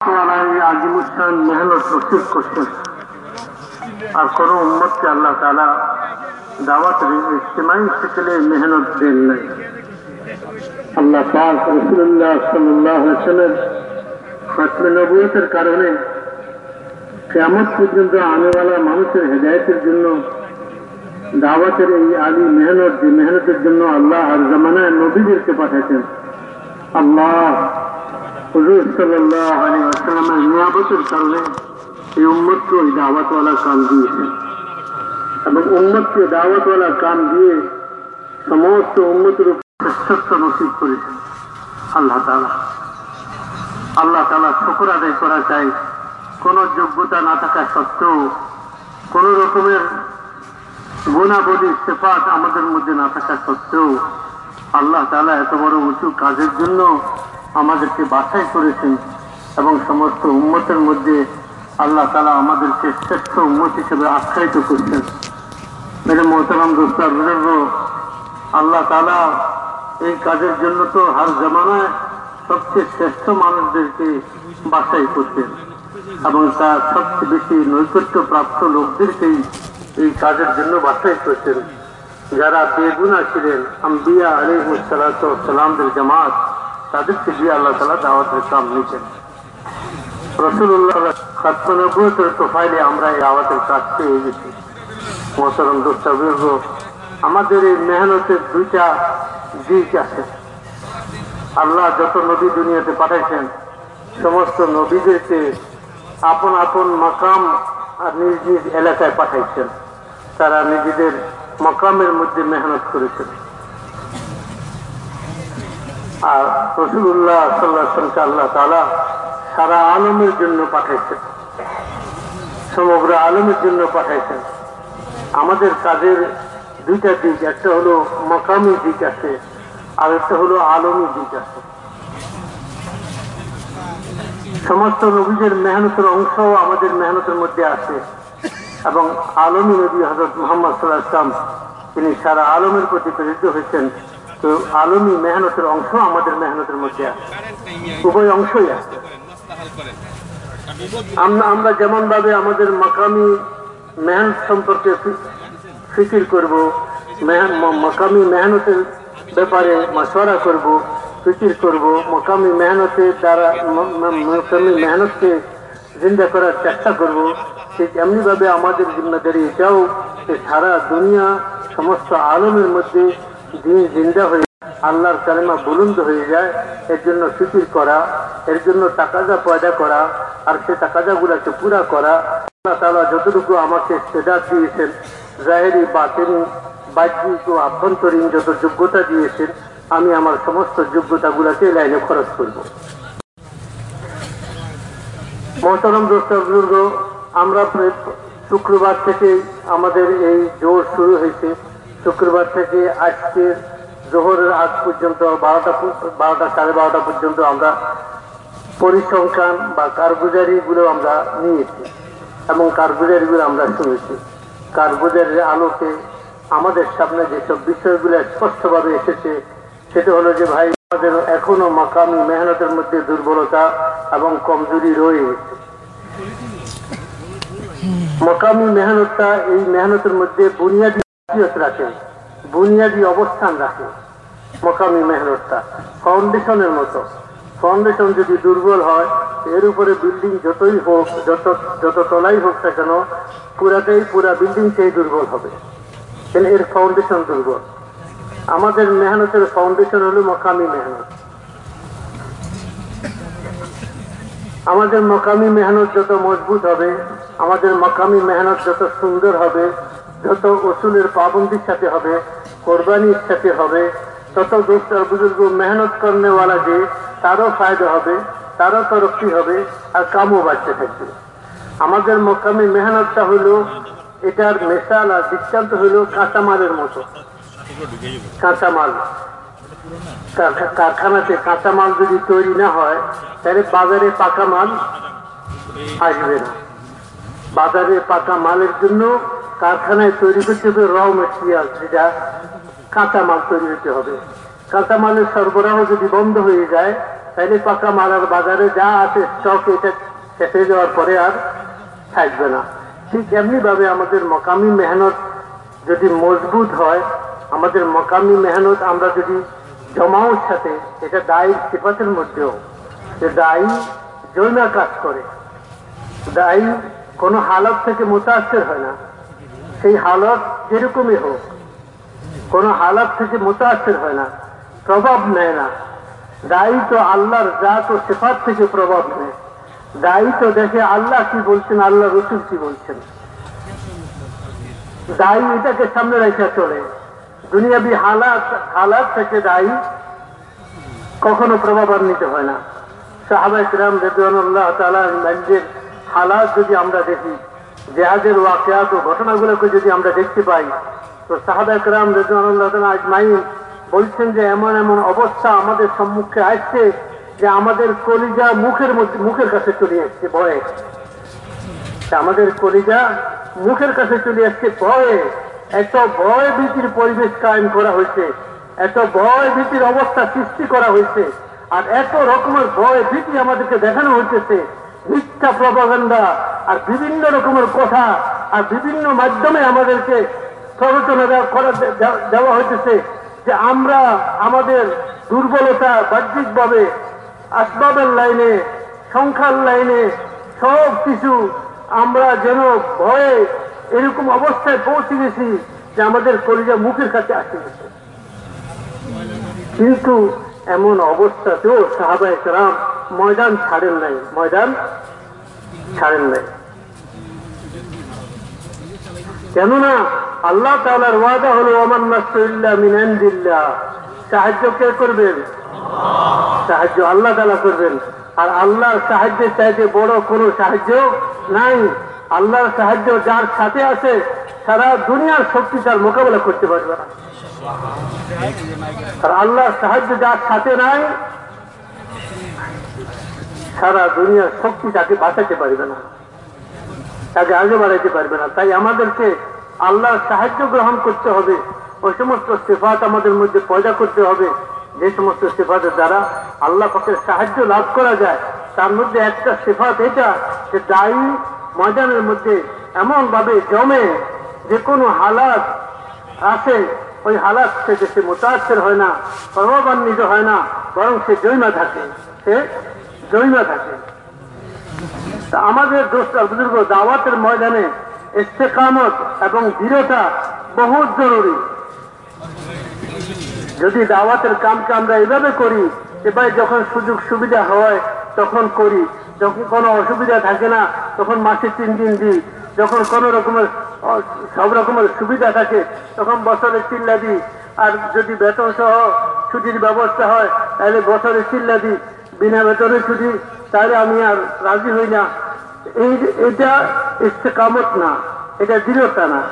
আর কোন উম্মতকে আল্লাহ তালা দাওয়াতের ইজতেমাই শিখলে মেহনত দেন নাই। আল্লাহ পাক রসুল্লাহ সাল্লাহ সাল্লাম নবুয়তের কারণে কেমন পর্যন্ত আনেওয়ালা মানুষের হেদায়তের জন্য, দাওয়াতের এই আলী মেহনত মেহনতের জন্য আল্লাহ আর জামানায় নবীদেরকে পাঠাচ্ছেন আল্লাহ হুজুর সাল্লাহ আলী আসসালামের নিয়াবতের কারণে এই উম্মতকে ওই দাওয়াতওয়ালা কাম দিয়েছেন এবং উম্মতকে দাওয়াতওয়ালা কাম দিয়ে সমস্ত উম্মতের শ্রেষ্ঠত্ব নসিব করেছেন আল্লাহ তালা আল্লাহ তালা শুকুর আদায় করা চাই। কোন যোগ্যতা না থাকা সত্ত্বেও কোন রকমের গুণাবলী সেফাত আমাদের মধ্যে না থাকা সত্ত্বেও আল্লাহ তালা এত বড় উঁচু কাজের জন্য আমাদেরকে বাছাই করেছেন এবং সমস্ত উম্মতের মধ্যে আল্লাহ তালা আমাদেরকে শ্রেষ্ঠ উম্মত হিসেবে আখ্যায়িত করছেন। মেরে মোহতারাম দোস্তার আল্লাহ তালা এই কাজের জন্য তো হার জামানায় সবচেয়ে শ্রেষ্ঠ মানুষদেরকে বাছাই করতেন এবং তার সবচেয়ে বেশি নৈকট্য প্রাপ্ত লোকদেরকেই এই কাজের জন্য বাছাই করতেন যারা বেগুনা ছিলেন, আম্বিয়া আলিমুসালামদের জামাত তাদেরকে দিয়ে আল্লাহ তালা দাওয়াতের কাম নিতেন রসুল্লাহ আমরা এই গেছি। আমাদের এই মেহনতের দুইটা আল্লাহ যত নবী দুনিয়াতে পাঠাইছেন, সমস্ত নবীদেরকে আপন আপন মাকাম আর নিজ নিজ এলাকায় পাঠাইছেন। তারা নিজেদের মকামের মধ্যে মেহনত করেছেন। আর রসুল্লাহ সাল্লাহকে আল্লাহ তালা সারা আলমের জন্য পাঠাইছেন। সমগ্র আলমের জন্য পাঠাইছেন। আমাদের কাজের দুইটা দিক, একটা হলো মকামি দিক আছে, আর একটা হলো আলমী দিক আছে। সমস্ত নবীদের মেহনতের অংশ আমাদের মেহনতের মধ্যে আছে এবং আলমী নবী হজরত মোহাম্মদ সাল্লাহ ইসলাম তিনি সারা আলমের প্রতি প্রেরিত হয়েছেন। তো আলমী মেহনতের অংশ আমাদের মেহনতের মধ্যে আছে। উভয় অংশই আছে। আমরা আমরা যেমন ভাবে আমাদের মাকামি মেহনত সম্পর্কে ফিকির করব মকামি মেহনতের ব্যাপারে মশওয়ারা করব, ফিকির করব, মকামি মেহনতের দ্বারা মকামি মেহনতকে জিন্দা করার চেষ্টা করব, ঠিক এমনিভাবে আমাদের জিম্মেদারি এটাও যে সারা দুনিয়া, সমস্ত আলমের মধ্যে দিন জিন্দা হয়ে আল্লাহর কালেমা বুলন্দ হয়ে যায়, এর জন্য ফিকির করা, এর জন্য টাকাজা পয়দা করা, আর সে টাকাজাগুলাকে পুরা করা, আল্লাহ তালা যতটুকু আমাকে সেদার দিয়েছেন, জাহেরি বা তিনি বাহ্যিক ও আভ্যন্তরীণ যত যোগ্যতা দিয়েছেন, আমি আমার সমস্ত যোগ্যতাগুলাকে লাইনে খরচ করব। মহতরম দোস্তাবুর্গ আমরা শুক্রবার থেকে আমাদের এই জোর শুরু হয়েছে। শুক্রবার থেকে আজকে জোহরের আগ পর্যন্ত বারোটা বারোটা সাড়ে বারোটা পর্যন্ত আমরা পরিসংখ্যান বা কারগুজারিগুলো আমরা নিয়েছি এবং কারগুজারিগুলো আমরা শুনেছি। কারগুজারির আলোকে আমাদের সামনে যেসব বিষয়গুলো স্পষ্টভাবে এসেছে, সেটা হলো যে ভাই, আমাদের এখনও মাকামি মেহনতের মধ্যে দুর্বলতা এবং কমজোরি রয়ে গেছে মকামি মেহনতটা, এই মেহনতের মধ্যে বুনিয়াদী রাখে বুনিয়াদী অবস্থান রাখে। মকামি মেহনতটা। ফাউন্ডেশনের মতো। ফাউন্ডেশন যদি দুর্বল হয়, এর উপরে বিল্ডিং যতই হোক, যত যত তলাই হোক না কেন পুরাটাই পুরা বিল্ডিং সেই দুর্বল হবে। এর ফাউন্ডেশন দুর্বল? আমাদের মেহনতের ফাউন্ডেশন হলো মকামি মেহনত। আমাদের মকামি মেহনত যত মজবুত হবে, আমাদের মকামি মেহনত যত সুন্দর হবে যত ওসুলের পাবন্দির সাথে হবে, কোরবানির সাথে হবে, তত দোস্ত আর বুজুর্গ মেহনত করনেওয়ালা যে তারও ফায়দা হবে, তারও তরক্কি হবে আর কামও বাড়তে থাকবে। আমাদের মকামি মেহনতটা হইল এটার মেশাল আর দৃষ্টান্ত হইল কাঁচামালের মতো। কাঁচামাল। কারখানাতে কাঁচামাল যদি তৈরি না হয়, তাহলে বাজারে পাকা মাল আসবে না। বাজারে পাকা মালের জন্য কারখানায় তৈরি করতে হবে র মেটেরিয়াল যেটা কাঁচা মাল তৈরি হতে হবে। কাঁচা মালের সরবরাহ যদি বন্ধ হয়ে যায়, তাহলে পাকা মালার বাজারে যা আছে স্টক এটা হয়ে যাওয়ার পরে আর থাকবে না। ঠিক এমনিভাবে আমাদের মকামি মেহনত যদি মজবুত হয়, আমাদের মকামি মেহনত আমরা যদি জমাওর সাথে, এটা দায়ী সিফাতের মধ্যেও। যে দায়ী জৈনা কাজ করে, দায়ী কোনো হালত থেকে মোতাসের হয় না। সেই হালত যেরকমই হোক, কোনো হালত থেকে মোতাসের হয় না, প্রভাব নেয় না। দায়ী তো আল্লাহর জাত ও সেফাত থেকে প্রভাব নেয়। দায়ী তো দেখে আল্লাহ কি বলছেন আল্লাহ রসুল কি বলছেন? দায়ী এটাকে সামনে রেখে চলে। দুনিয়াবি হালাত হালাত থেকে দায়ী কখনো প্রভাবান্বিত হয় না। সাহাবা ইকরাম রেদুয়ানুল্লাহ তালার রাজ্যের হালাত যদি আমরা দেখি জেহাজের ওয়াকিয়াত ও ঘটনাগুলোকে যদি আমরা দেখতে পাই, তো সাহাবা ইকরাম রেদুয়ানুল্লাহ তালা আজমাইন বলছেন যে এমন এমন অবস্থা আমাদের সম্মুখে আসছে যে আমাদের কলিজা মুখের মধ্যে, মুখের কাছে চলে আসছে ভয়ে। আমাদের কলিজা মুখের কাছে চলে আসছে ভয়ে। এত ভয় ভীতির পরিবেশ কায়েম করা হয়েছে। এত ভয় ভীতির অবস্থা সৃষ্টি করা হয়েছে। আর এত রকমের ভয় ভীতি আমাদেরকে দেখানো হইতেছে। মিথ্যা প্রপাগান্ডা আর বিভিন্ন রকমের কথা আর বিভিন্ন মাধ্যমে আমাদেরকে দেওয়া- করা দেওয়া হইতেছে যে আমরা আমাদের দুর্বলতা বাহ্যিকভাবে আসবাবের লাইনে, সংখ্যার লাইনে সব কিছু আমরা যেন ভয়ে এরকম অবস্থায় পৌঁছে গেছি যে আমাদের কলিজা মুখের কাছে আসে গেছে। কিন্তু এমন অবস্থাতেও সাহাবাই রাম ময়দান ছাড়েন নাই। ময়দান ছাড়েন নাই। কেননা আল্লাহ তালার ওয়াদা হলো আমার নাসরুল্লাহ মিনান্দিল্লাহ সাহায্য কে করবেন? সাহায্য আল্লাহ তালা করবেন। আর আল্লাহর সাহায্যের চাইতে বড় কোনো সাহায্য নাই। আল্লাহর সাহায্য যার সাথে আছে, সারা দুনিয়ার শক্তি তার মোকাবেলা করতে পারবে না। আর আল্লাহর সাহায্য যার সাথে নাই, সারা দুনিয়ার শক্তি তাকে বাঁচাতে পারবে না, তাকে আগে বাড়াইতে পারবে না। তাই আমাদেরকে আল্লাহর সাহায্য গ্রহণ করতে হবে, ওই সমস্ত সেফাত আমাদের মধ্যে পয়দা করতে হবে। যে সমস্ত সেফাতের দ্বারা আল্লাহ পাকের সাহায্য লাভ করা যায়, তার মধ্যে একটা সেফাত এটা যে দায়ী ময়দানের মধ্যে এমনভাবে জমে যে কোনো হালাত আছে ওই হালাত থেকে সে মোতাসের হয় না প্রভাবান্বিত হয় না, বরং সে জৈমা থাকে। সে জৈমা থাকে। তা আমাদের দোষটা বুজুর্গ দাওয়াতের ময়দানে ইস্তেকামত এবং দৃঢ়তা বহুত জরুরি। যদি দাওয়াতের কামকে আমরা এইভাবে করি ভাই যখন সুযোগ সুবিধা হয়, তখন করি। যখন কোনো অসুবিধা থাকে না, তখন মাসে তিন দিন দিই। যখন কোন রকমের সব রকমের সুবিধা থাকে, তখন বছরের চিল্লা দিই। আর যদি বেতন সহ ছুটির ব্যবস্থা হয়, তাহলে বছরে চিল্লা দিই। বিনা বেতনে ছুটি, তাহলে আমি আর রাজি হই না। এই, এটা ইস্তেকামত না, এটা দৃঢ়তা না।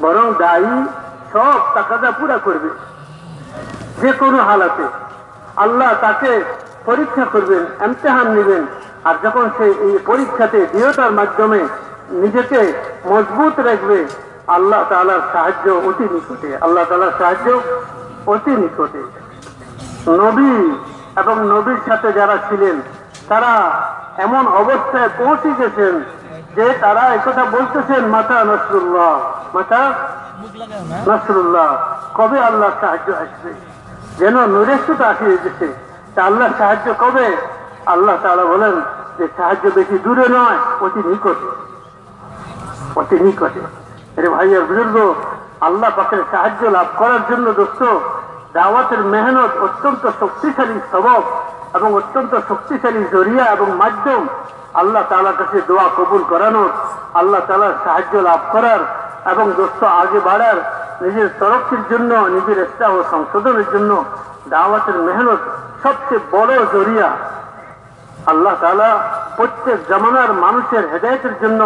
বরং দায়ী, সব টাকাটা পুরা করবে। যে কোনো হালাতে। আল্লাহ তাকে পরীক্ষা করবেন, এমতেহান নেবেন। আর যখন সে এই পরীক্ষাতে দৃঢ়তার মাধ্যমে নিজেকে মজবুত রাখবে আল্লাহ তাআলার সাহায্য অতি নিকটে, আল্লাহ তাআলার সাহায্য অতি নিকটে। নবী এবং নবীর সাথে যারা ছিলেন, তারা এমন অবস্থায় পৌঁছে গেছেন যে তারা একথা বলতেছেন, মাতা নসরুল্লাহ মাতা নসরুল্লাহ, কবে আল্লাহ সাহায্য আসবে? যেন নৈরাশ্যতা আসিয়ে গেছে। তা আল্লাহ সাহায্য কবে? আল্লাহ তাআলা বলেন যে, সাহায্য বেশি দূরে নয়, অতি নিকটে। অতি নিকটে। আরে ভাইয়ের বুজুর্গ আল্লাহ পাকের সাহায্য লাভ করার জন্য দোস্ত, দাওয়াতের মেহনত অত্যন্ত শক্তিশালী সবক এবং অত্যন্ত শক্তিশালী জরিয়া এবং মাধ্যম আল্লাহ তালার কাছে দোয়া কবুল করানোর, আল্লাহ তালার সাহায্য লাভ করার এবং দোস্ত আগে বাড়ার, নিজের তরফের জন্য, নিজের একটা ও সংশোধনের জন্য দাওয়াতের মেহনত সবচেয়ে বড় জরিয়া আল্লাহ তালা প্রত্যেক জমানার মানুষের হেদায়তের জন্য,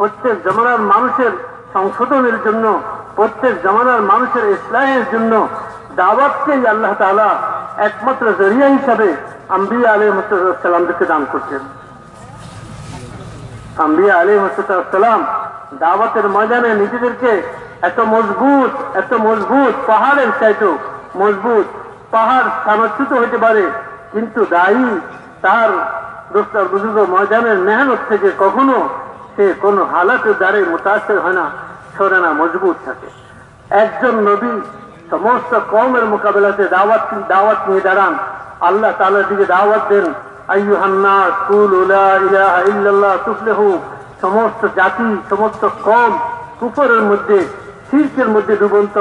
প্রত্যেক জমানার মানুষের সংশোধনের জন্য, প্রত্যেক জমানার মানুষের ইসলামের জন্য দাওয়াতকেই আল্লাহ তালা একমাত্র জরিয়া হিসাবে আম্বিয়া আলী সালামদেরকে দান করছেন। আম্বিয়া আলী সালাম দাওয়াতের ময়দানে নিজেদেরকে এত মজবুত এত মজবুত পাহাড়ের চাইতো মজবুত পাহাড় স্থানচ্যুত হতে পারে, কিন্তু দায়ী তার দোস্তার বুজুর্গ ময়দানের মেহনত থেকে কখনো সে কোনো হালাতের দ্বারে মুতাসের হয় না সরে মজবুত থাকে। একজন নবী সমস্ত কমের মোকাবেলাতে দাওয়াত দাওয়াত নিয়ে দাঁড়ান। আল্লাহ তালার দিকে দাওয়াত দেন আইয়ুহান্না কুল উলা সমস্ত জাতি, সমস্ত কম কুফরের মধ্যে শিল্পের মধ্যে ডুবন্ত।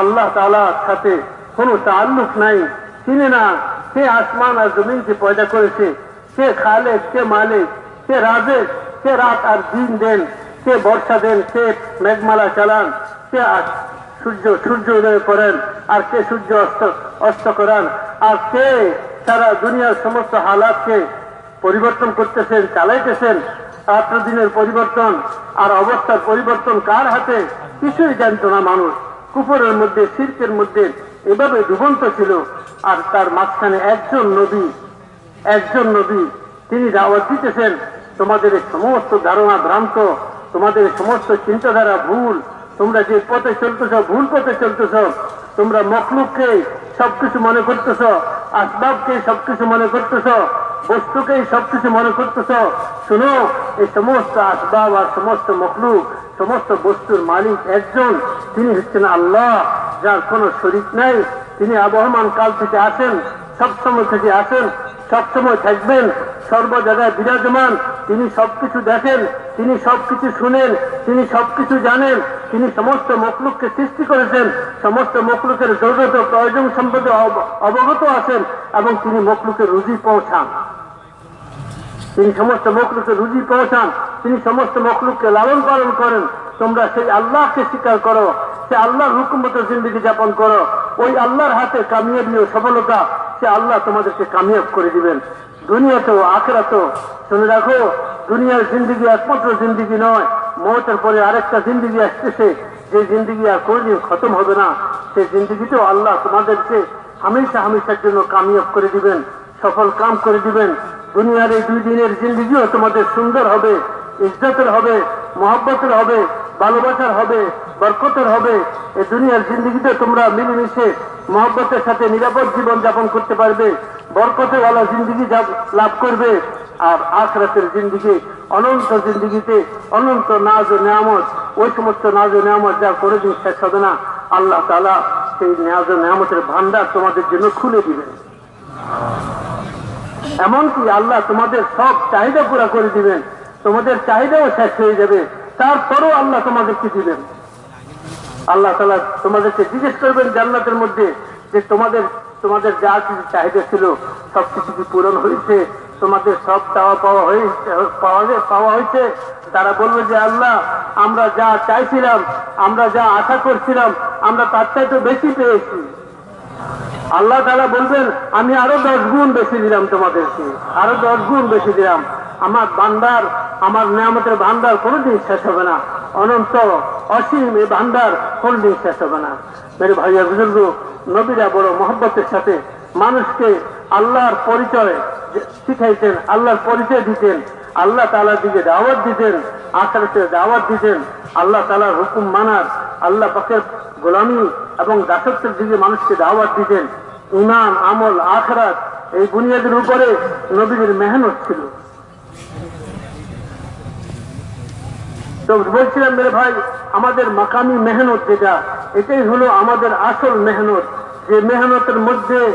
আল্লাহ তালার সাথে কোনো তাল্লুক নাই, চিনে না সে আসমান আর জমিনকে পয়দা করেছে, সে খালে সে মালিক, সে রাজে সে রাত আর দিন দেন, সে বর্ষা দেন, সে মেঘমালা চালান, সে সূর্য সূর্য উদয় করেন, আর কে সূর্য অস্ত অস্ত করান, আর কে সারা দুনিয়ার সমস্ত হালাতকে পরিবর্তন করতেছেন, চালাইতেছেন, রাত্র দিনের পরিবর্তন আর অবস্থার পরিবর্তন কার হাতে? কিছুই জানতো না মানুষ। কুপুরের মধ্যে সিল্কের মধ্যে এভাবে ডুবন্ত ছিল আর তার মাঝখানে একজন নবী একজন নবী, তিনি দাওয়াত দিতেছেন, তোমাদের সমস্ত ধারণা ভ্রান্ত, তোমাদের সমস্ত চিন্তাধারা ভুল, তোমরা যে পথে চলতেছ, ভুল পথে চলতেছ, তোমরা মখলুককে সবকিছু মনে করতেছ, আসবাবকে সবকিছু মনে করতেছ, বস্তুকেই সবকিছু মনে করতেছ, শুনো, এই সমস্ত আসবাব আর সমস্ত মখলুক সমস্ত বস্তুর মালিক একজন। তিনি হচ্ছেন আল্লাহ, যার কোনো শরিক নাই। তিনি আবহমান কাল থেকে আসেন, সবসময় থেকে আসেন, সবসময় থাকবেন, সর্ব জায়গায় বিরাজমান। তিনি সবকিছু দেখেন, তিনি সবকিছু শুনেন, তিনি সবকিছু জানেন। তিনি সমস্ত মকলুককে সৃষ্টি করেছেন, সমস্ত মকলুকের জরুরত প্রয়োজন সম্পর্কে অব- অবগত আছেন এবং তিনি মকলুকের রুজি পৌঁছান। তিনি সমস্ত মখলুককে রুজি পৌঁছান। তিনি সমস্ত মখলুককে লালন পালন করেন। তোমরা সেই আল্লাহকে স্বীকার করো। সে আল্লাহর হুকুম মতো জিন্দগি যাপন করো। ওই আল্লাহর হাতে কামিয়াবি ও সফলতা, সে আল্লাহ তোমাদেরকে কামিয়াব করে দিবেন। দুনিয়াতেও আখেরাতেও, শুনে রাখো, দুনিয়ার জিন্দগি একমাত্র জিন্দগি নয়। মতের পরে আরেকটা জিন্দগি আসতেছে। যে জিন্দগি আর কোনোদিন খতম হবে না। সেই জিন্দগিতেও আল্লাহ তোমাদেরকে হামেশা হামেশার জন্য কামিয়াব করে দিবেন। সফল কাম করে দিবেন। দুনিয়ার এই দুই দিনের জিন্দগিও তোমাদের সুন্দর হবে, ইজ্জতের হবে, মহব্বতের হবে, ভালোবাসার হবে, বরকতের হবে। এই দুনিয়ার জিন্দগিতে তোমরা মিলেমিশে মহব্বতের সাথে নিরাপদ জীবন যাপন করতে পারবে, বরকতেওয়ালা জিন্দগি লাভ করবে। আর আখরাতের জিন্দগি, অনন্ত জিন্দগিতে অনন্ত নাজ ও নিয়ামত, ওই সমস্ত নাজ ও নিয়ামত যা কোনোদিন শেষ হবে না, আল্লাহ তালা সেই নাজ ও নিয়ামতের ভান্ডার তোমাদের জন্য খুলে দিবেন। এমনকি আল্লাহ তোমাদের সব চাহিদা পুরা করে দিবেন। তোমাদের চাহিদাও শেষ হয়ে যাবে। তারপরও আল্লাহ তোমাদেরকে দিবেন। আল্লাহ তালা তোমাদেরকে জিজ্ঞেস করবেন জান্নাতের মধ্যে যে তোমাদের তোমাদের যা কিছু চাহিদা ছিল, সব কিছু কি পূরণ হয়েছে? তোমাদের সব চাওয়া পাওয়া হয়েছে পাওয়া হয়েছে? তারা বলবে যে আল্লাহ, আমরা যা চাইছিলাম, আমরা যা আশা করছিলাম, আমরা তার চাইতে বেশি পেয়েছি। আল্লাহ তালা বলবেন, আমি আরও দশ গুণ বেশি দিলাম তোমাদেরকে, আরও দশ গুণ বেশি দিলাম। আমার বান্দার আমার নিয়ামতের ভান্ডার কোনোদিন শেষ হবে না। অনন্ত অসীম এই ভান্ডার কোনোদিন শেষ হবে না। মেরে ভাইয়া বুজুর্গ, নবীরা বড় মহব্বতের সাথে মানুষকে আল্লাহর পরিচয় শিখাইতেন, আল্লাহর পরিচয় দিতেন। আল্লাহ তালার দিকে দাওয়াত দিতেন আখড়াতে দাওয়াত দিতেন। আল্লাহ তালার হুকুম মানার, আল্লাহ পাকের গোলামি এবং দাসত্বের দিকে মানুষকে দাওয়াত দিতেন। ইমান আমল, আখরাত এই বুনিয়াদের উপরে নবীদের মেহনত ছিল। তো বলছিলাম, মেরে ভাই, আমাদের মাকামি মেহনত যেটা, এটাই হলো আমাদের আসল মেহনত। যে মেহনতের মধ্যে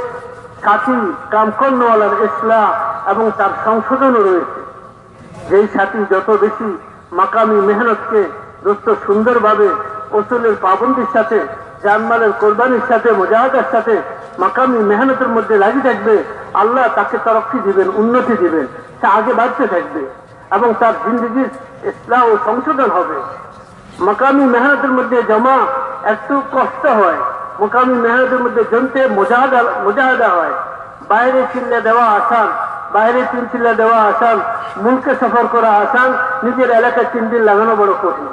সাথী কামকর্ণওয়ালার ইসলাম এবং তার সংশোধনও রয়েছে। যেই সাথী যত বেশি মাকামি মেহনতকে দোস্ত সুন্দরভাবে ওসুলের পাবন্দির সাথে, জানমালের কোরবানির সাথে, মোজাহাদার সাথে মাকামি মেহনতের মধ্যে লাগিয়ে থাকবে, আল্লাহ তাকে তরক্কি দিবেন, উন্নতি দিবেন সে আগে বাড়তে থাকবে এবং তার জিন্দগির ইসলাম ও সংশোধন হবে। মাকামি মেহনতের মধ্যে জমা একটু কষ্ট হয়। মোকামি মেহনতের মধ্যে জমতে মোজাহাদা মোজাহাদা হয়। বাইরে চিল্লা দেওয়া আসান বাইরে তিন দেওয়া আসান, মুলকে সফর করা আসান, নিজের এলাকায় তিন দিন লাগানো বড় কঠিন।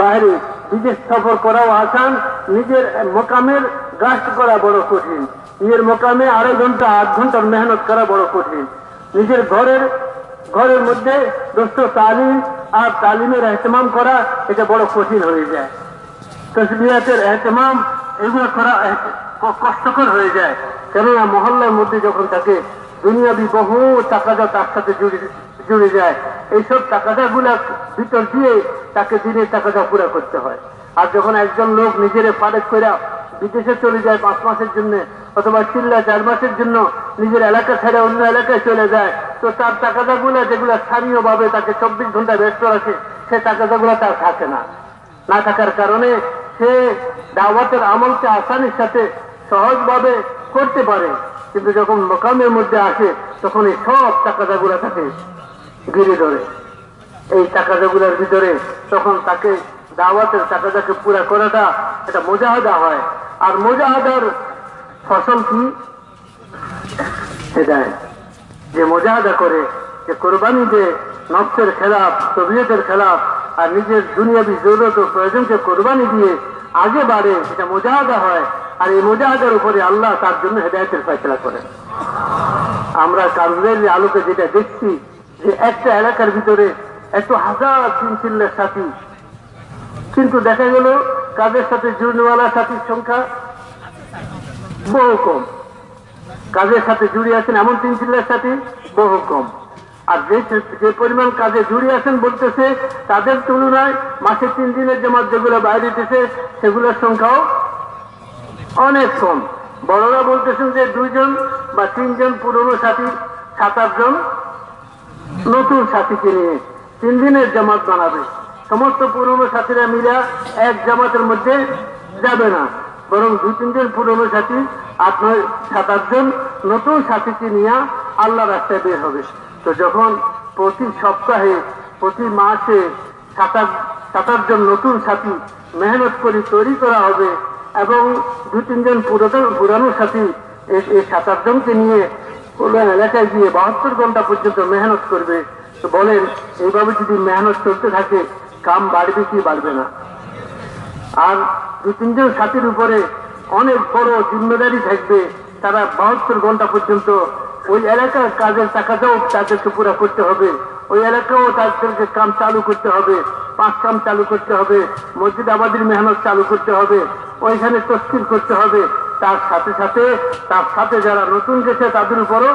বাইরে বিদেশ সফর করাও আসান, নিজের মোকামের গাছ করা বড় কঠিন। নিজের মোকামে আড়াই ঘণ্টা আধ ঘণ্টার মেহনত করা বড় কঠিন। নিজের ঘরের ঘরের মধ্যে দোস্ত তালিম আর তালিমের এহতেমাম করা, এটা বড় কঠিন হয়ে যায়। তসবিহাতের এহতেমাম, এগুলো করা কষ্টকর হয়ে যায়। কেননা মহল্লার মধ্যে যখন থাকে, দুনিয়াবি বহু টাকাটা তার সাথে জুড়ে জুড়ে যায়। এইসব টাকাটা গুলা ভিতর দিয়ে তাকে দিনের টাকাটা পুরা করতে হয়। আর যখন একজন লোক নিজের ফারেক করে বিদেশে চলে যায় পাঁচ মাসের জন্য, অথবা চিল্লা চার মাসের জন্য নিজের এলাকা ছেড়ে অন্য এলাকায় চলে যায়, তো তার টাকাটা গুলা যেগুলো স্থানীয় ভাবে তাকে চব্বিশ ঘণ্টা ব্যস্ত রাখে, সে টাকাটা গুলা তার থাকে না। না থাকার কারণে সে দাওয়াতের আমলকে আসানির সাথে সহজভাবে করতে পারে, কিন্তু যখন মোকামের মধ্যে আসে, তখন এই সব টাকাটাগুলা তাকে ঘিরে ধরে। এই টাকাটাগুলার ভিতরে তখন তাকে দাওয়াতের টাকাটাকে পুরা করাটা এটা মোজাহাদা হয়। আর মোজাহাদার ফসল কি? সেটাই যে মোজাহাদা করে, যে কোরবানি যে নফসের খেলাফ, তবিয়তের খেলাফ, আর নিজের দুনিয়াবি জরুরত ও প্রয়োজনকে কোরবানি দিয়ে আগে বাড়ে এটা মোজাহাদা হয়, আর এই মোজাহাদার উপরে আল্লাহ তার জন্য হেদায়তের ফেসলা করেন। আমরা কাজের আলোকে যেটা দেখছি, যে একটা এলাকার ভিতরে এত হাজার তিন চিল্লের সাথী। কিন্তু দেখা গেল, কাজের সাথে জুড়নেওয়ালা সাথীর সংখ্যা বহু কম। কাজের সাথে জুড়ে আছেন এমন তিন সাথে, বহু কম। আর যে যে পরিমাণ কাজে জুড়ে আছেন বলতেছে, তাদের তুলনায় মাসে তিন দিনের জামাত যেগুলো বাইরে দিতেছে সেগুলোর সংখ্যাও অনেক কম। বড়রা বলতেছেন যে দুইজন বা তিনজন পুরনো সাথী, সাত আটজন নতুন সাথীকে নিয়ে তিন দিনের জামাত বানাবে। সমস্ত পুরনো সাথীরা মিলা এক জামাতের মধ্যে যাবে না। বরং দু তিনজন পুরনো সাথী, আট নয়, সাত আটজন নতুন সাথীকে নিয়ে আল্লাহ রাস্তায় বের হবে। তো যখন প্রতি সপ্তাহে, প্রতি মাসে সাত আট সাত আটজন নতুন সাথী মেহনত করে তৈরি করা হবে এবং দু তিনজন পুরাতন, পুরানো সাথী এই এই সাত আটজনকে নিয়ে কল্যাণ এলাকায় গিয়ে বাহাত্তর ঘণ্টা পর্যন্ত মেহনত করবে। তো বলেন, এইভাবে যদি মেহনত চলতে থাকে, কাম বাড়বে কি বাড়বে না? আর দু তিনজন সাথীর উপরে অনেক বড় জিম্মেদারি থাকবে। তারা বাহাত্তর ঘণ্টা পর্যন্ত ওই এলাকার কাজের টাকাটাও তাদেরকে পুরা করতে হবে। ওই এলাকাও তাদেরকে কাম চালু করতে হবে পাঁচ কাম চালু করতে হবে, মসজিদ আবাদির মেহনত চালু করতে হবে, ওইখানে তস্কিল করতে হবে। তার সাথে সাথে, তার সাথে যারা নতুন গেছে তাদের উপরও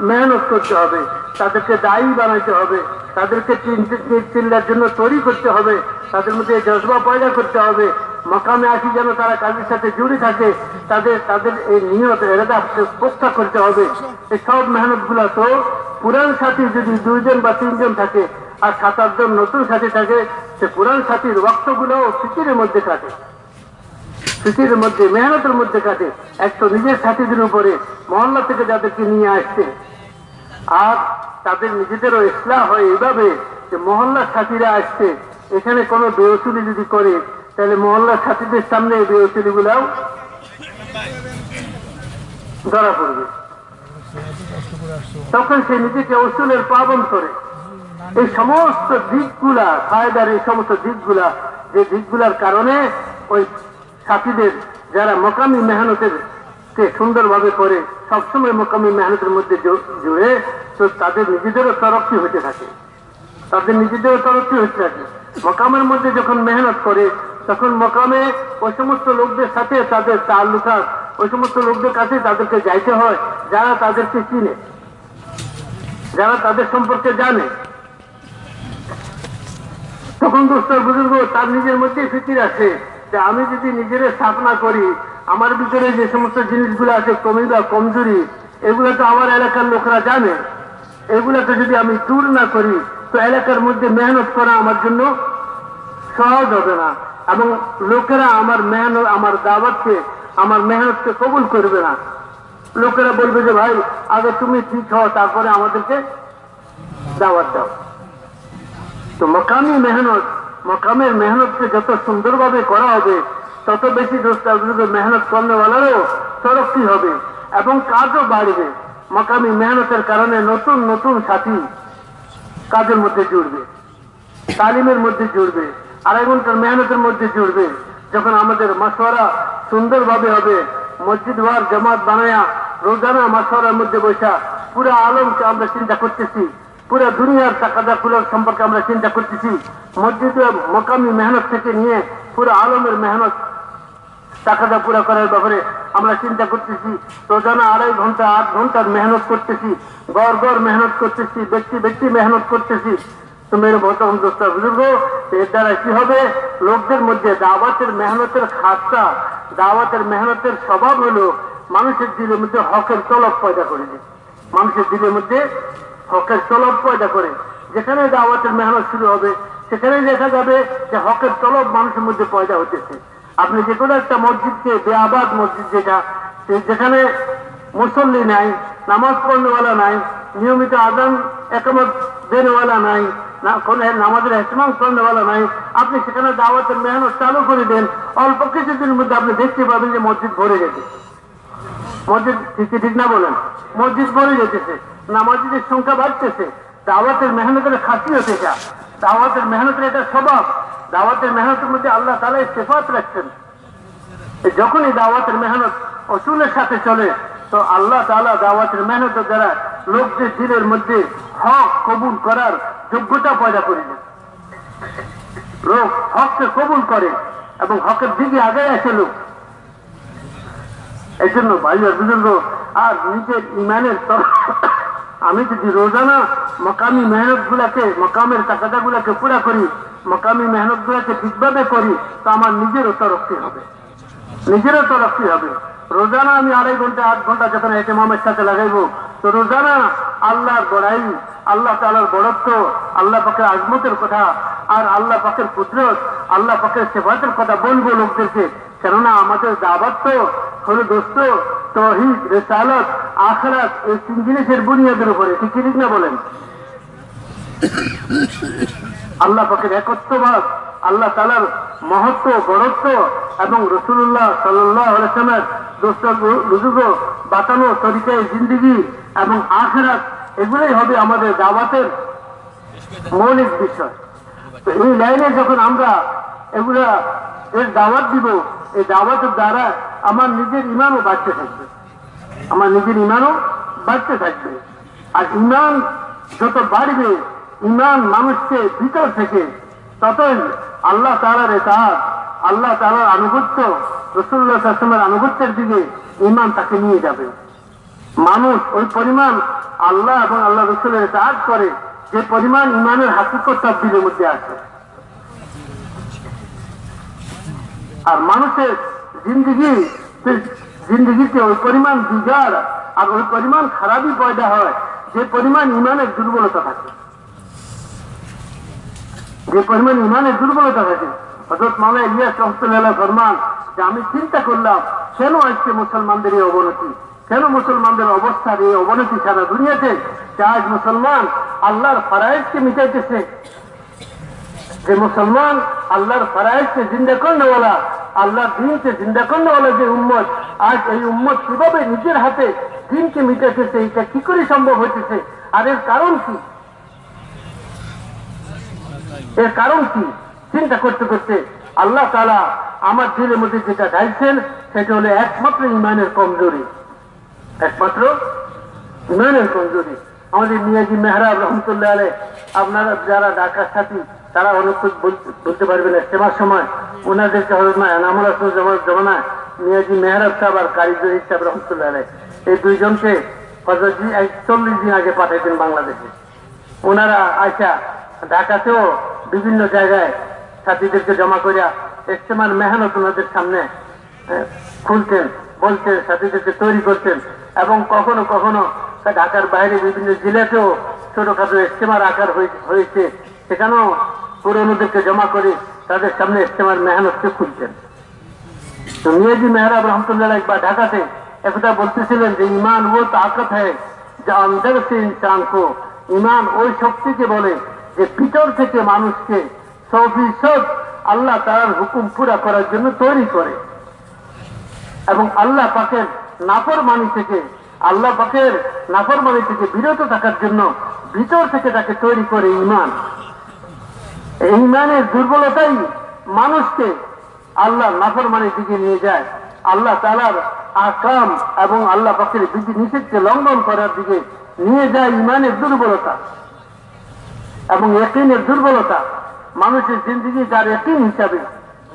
মেহনত করতে হবে। তাদেরকে দায়ী বানাইতে হবে। তাদেরকে চিল্লার জন্য তৈরি করতে হবে। তাদের মধ্যে জজবা পয়দা করতে হবে। মকামে আসি যেন তারা কাজের সাথে জুড়ে থাকে, তাদের তাদের এই নিয়ত, এরাদা প্রত্যা করতে হবে। এই সব মেহনতগুলা তো পুরান সাথী যদি দুইজন বা তিনজন থাকে আর সাত আটজন নতুন সাথী থাকে, সে পুরান সাথীর রক্তগুলো ফিকিরের মধ্যে কাটে। স্মৃতির মধ্যে, মেহনতের মধ্যে কাটে। এক তো নিজের সাথীদের উপরে মহল্লা থেকে যাদেরকে নিয়ে আসছে। আর তাদের নিজেদেরও ইসলাম হয় এইভাবে যে মহল্লার সাথীরা আসছে। এখানে কোনো বেউসুলি যদি করে তাহলে মহল্লার সাথীদের সামনে এই ধরা পড়বে। তখন সে নিজেকে উসুলের পাবন করে। এই সমস্ত দিকগুলা ফায়দার এই সমস্ত দিকগুলা, যে দিকগুলার কারণে ওই সাথীদের যারা মকামি মেহনতের সুন্দরভাবে করে সবসময় মকামি মেহনতের মধ্যে জুড়ে, তো তাদের নিজেদেরও তরক্কি হতে থাকে। তাদের নিজেদেরও তরক্কি হতে থাকে। মকামের মধ্যে যখন মেহনত করে তখন মকামে ওই সমস্ত লোকদের সাথে তাদের তাল্লুকাত ওই সমস্ত লোকদের কাছে তাদেরকে যাইতে হয়, যারা তাদেরকে চিনে, যারা তাদের সম্পর্কে জানে। তখন দোস্তর বুজুর্গ, তার নিজের মধ্যে ফিকির আছে যে আমি যদি নিজের স্থাপনা করি, আমার ভিতরে যে সমস্ত জিনিসগুলো আছে, কমি বা কমজোরি, এগুলো তো আমার এলাকার লোকরা জানে। এগুলোকে যদি আমি দূর না করি, তো এলাকার মধ্যে মেহনত করা আমার জন্য সহজ হবে না। এবং লোকেরা আমার মেহনত, আমার দাওয়াতকে, আমার মেহনতকে কবুল করবে না। লোকেরা বলবে যে, ভাই, আগে তুমি ঠিক হও, তারপরে আমাদেরকে দাওয়াত দাও। তো মকামি মেহনত, মকামের মেহনতকে যত সুন্দরভাবে করা হবে, তত বেশি মেহনত করনেওয়ালারও তরক্কি হবে এবং কাজও বাড়বে। মকামি মেহনতের কারণে নতুন নতুন সাথী কাজের মধ্যে জুড়বে, তালিমের মধ্যে জুড়বে। আড়াই ঘণ্টার মেহনতের মধ্যে জুড়বে যখন আমাদের মাসওয়ারা সুন্দরভাবে হবে, মসজিদ ওয়ার জামাত বানায়া রোজানা মাসওয়ারার মধ্যে বসা, পুরো আলমকে আমরা চিন্তা করতেছি, পুরো দুনিয়ার টাকাদা কুলোর সম্পর্কে আমরা চিন্তা করতেছি। মসজিদে মকামি মেহনত থেকে নিয়ে পুরো আলমের মেহনত টাকাটা পুরা করার ব্যাপারে আমরা চিন্তা করতেছি। রোজানা আড়াই ঘণ্টা, আট ঘণ্টার মেহনত করতেছি, গড় গড় মেহনত করতেছি, ব্যক্তি ব্যক্তি মেহনত করতেছি। এর দ্বারা কি হবে? লোকদের মধ্যে দাওয়াতের মেহনতের খাতটা, দাওয়াতের মেহনতের স্বভাব হলো মানুষের দিলের মধ্যে হকের তলব পয়দা করে দেয়। মানুষের দিলের মধ্যে হকের তলব পয়দা করে। যেখানে দাওয়াতের মেহনত শুরু হবে, সেখানে দেখা যাবে যে হকের তলব মানুষের মধ্যে পয়দা হতেছে আপনি যে কোনো একটা মসজিদকে, বেআবাদ মসজিদ যেটা যেখানে মুসল্লি নাই, নামাজ পড়নেওয়ালা নাই নিয়মিত আজান একমত দেনেওয়ালা নাই নামাজের এহতমাম করনেওয়ালা নাই। আপনি সেখানে দাওয়াতের মেহনত চালু করে দেন। অল্প কিছুদিনের মধ্যে আপনি দেখতে পাবেন যে মসজিদ ভরে গেছে। মসজিদ ঠিক না বলেন? মসজিদ ভরে যেতেছে। নামাজিদের সংখ্যা বাড়তেছে। দাওয়াতের মেহনতের খাসিয়ত এটা। দাওয়াতের মেহনতের এটা স্বভাব। দাওয়াতের মেহনতের মধ্যে আল্লাহ তালা সেফাত রাখছেন। যখনই দাওয়াতের মেহনত অসুলের সাথে চলে তো আল্লাহ তালা দাওয়াতের মেহনতের দ্বারা লোকদের দিলের মধ্যে হক কবুল করার যোগ্যতা পয়দা করে দেয় লোক হককে কবুল করে এবং হকের দিকে আগে আসে লোক। এই জন্য ভাই আর বুজুর্গ আর নিজের ইমানের আমি যদি রোজানা মকামি মেহনত গুলাকে মকামের টাকাটা গুলাকে পুরা করি, মকামি মেহনত গুলাকে ঠিকভাবে করি, তো আমার নিজেরও তরফটি হবে। নিজেরও তরফটি হবে। রোজানা আমি আড়াই ঘণ্টা, আট ঘণ্টা যখন এতে মামের সাথে লাগাইবো, তো রোজানা আল্লাহর বড়াই, আল্লাহ তালার বড়ত্ব, আল্লাহ পাকের আজমতের কথা আর আল্লাহ পাকের কুদরত, আল্লাহ পাকের সেবাতের কথা বলব লোকদেরকে। কেননা আমাদের দাবাত তো হলো দোস্ত, তহিদ, রেসালত, আখরাত, এই তিন জিনিসের বুনিয়াদের উপরে। ঠিক না বলেন? আল্লাহ পাকের একত্ববাদ, আল্লাহ তালার মহত্ব বড়ত্ব এবং রসুল্লাহ সাল্লামের দোস্ত রুজুগ বাতানো তরিকায় জিন্দিগি এবং আখেরাত, এগুলোই হবে আমাদের দাওয়াতের মৌলিক বিষয়। তো এই লাইনে যখন আমরা এগুলা এর দাওয়াত দিব, এই দাওয়াতের দ্বারা আমার নিজের ইমানও বাড়তে থাকবে। আমার নিজের ইমানও বাড়তে থাকবে। আর ইমান যত বাড়বে ইমান মানুষকে ভিতর থেকে, ততই আল্লাহ তালার এতাহাত আল্লাহ তালার আনুগত্য রসুল্লাহ আসলামের আনুগত্যের দিকে ইমান তাকে নিয়ে যাবে। মানুষ ওই পরিমাণ আল্লাহ এবং আল্লাহ রসুলের কাজ করে, যে পরিমাণ ইমানের হাকিকত তার দিলের মধ্যে আছে। আর মানুষের জিন্দগি, জিন্দগিতে ওই পরিমাণ বিজার আর ওই পরিমাণ খারাপই পয়দা হয়, যে পরিমাণ ইমানের দুর্বলতা থাকে। যে পরিমাণ ইমানের দুর্বলতা থাকে হজরত মামলা ইলিয়াস রহমতুল্লাহ ফরমান, যে আমি চিন্তা করলাম, কেন আজকে মুসলমানদের এই অবনতি? কেন মুসলমানদের অবস্থার এই অবনতি সারা দুনিয়াতে? যে আজ মুসলমান আল্লাহর ফারাইজকে মিটাইতেছে। যে মুসলমান আল্লাহর ফারাইজকে জিন্দা করনেওয়ালা, আল্লাহর দিনকে জিন্দা করনেওয়ালা যে উম্মত, আজ এই উম্মত কীভাবে নিজের হাতে দিনকে মিটাইতেছে, এটা কি করে সম্ভব হইতেছে? আর এর কারণ কি? এর কারণ কি? চিন্তা করতে করতে আল্লাহ তালা আমার দিলের মধ্যে যেটা চাইছেন, সেটা হলো একমাত্র ইমানের কমজোরি। একমাত্র ইমানের কমজোরি। আমাদের মিয়াজি মেহরাব রহমতুল্লাহ আলে আপনারা যারা ঢাকার সাথী, তারা অনেক বলতে- বলতে পারবেন সেবার সময়। ওনাদেরকে হজরত না, এনামুল আসল জমানায় মিয়াজি মেহরাব সাহেব আর কারিগর সাহেব রহমতুল্লাহ আলে এই দুইজনকে হজরতজি চল্লিশ দিন আগে পাঠাইতেন বাংলাদেশে। ওনারা আইসা ঢাকাতেও বিভিন্ন জায়গায় সাথীদেরকে জমা করিয়া ইস্তেমার মেহনত ওনাদের সামনে খুলতেন, বলতেন সাথীদেরকে তৈরি করতেন এবং কখনো কখনো ঢাকার বাইরে বিভিন্ন জেলাতেও ছোটখাটো ইস্তেমার আকার হয়ে- হয়েছে। সেখানেও পুরনোদেরকে জমা করে তাদের সামনে ইস্তেমার মেহনতকে খুলতেন। তো মিয়াজি মেহরাব রহমতুল্লাহ একবার ঢাকাতে একথা বলতেছিলেন যে, ইমান ও তাকত है যা অন্দর সে ইনসান কো ইমান ওই শক্তিকে বলে যে ভিতর থেকে মানুষকে সবিশদ আল্লাহ তার হুকুম পুরা করার জন্য তৈরি করে। এবং আল্লাহ পাকের নাফরমানি থেকে, আল্লাহ পাকের নাফরমানি থেকে বিরত থাকার জন্য ভিতর থেকে তাকে তৈরি করে ইমান এই ইমানের দুর্বলতাই মানুষকে আল্লাহ নাফর নাফরমানির দিকে নিয়ে যায়। আল্লাহ তালার আকাম এবং আল্লাহ পাকের বিধি নিষেধকে লঙ্ঘন করার দিকে নিয়ে যায় ইমানের দুর্বলতা এবং একিনের দুর্বলতা মানুষের জিন্দগি যার একিন হিসাবে,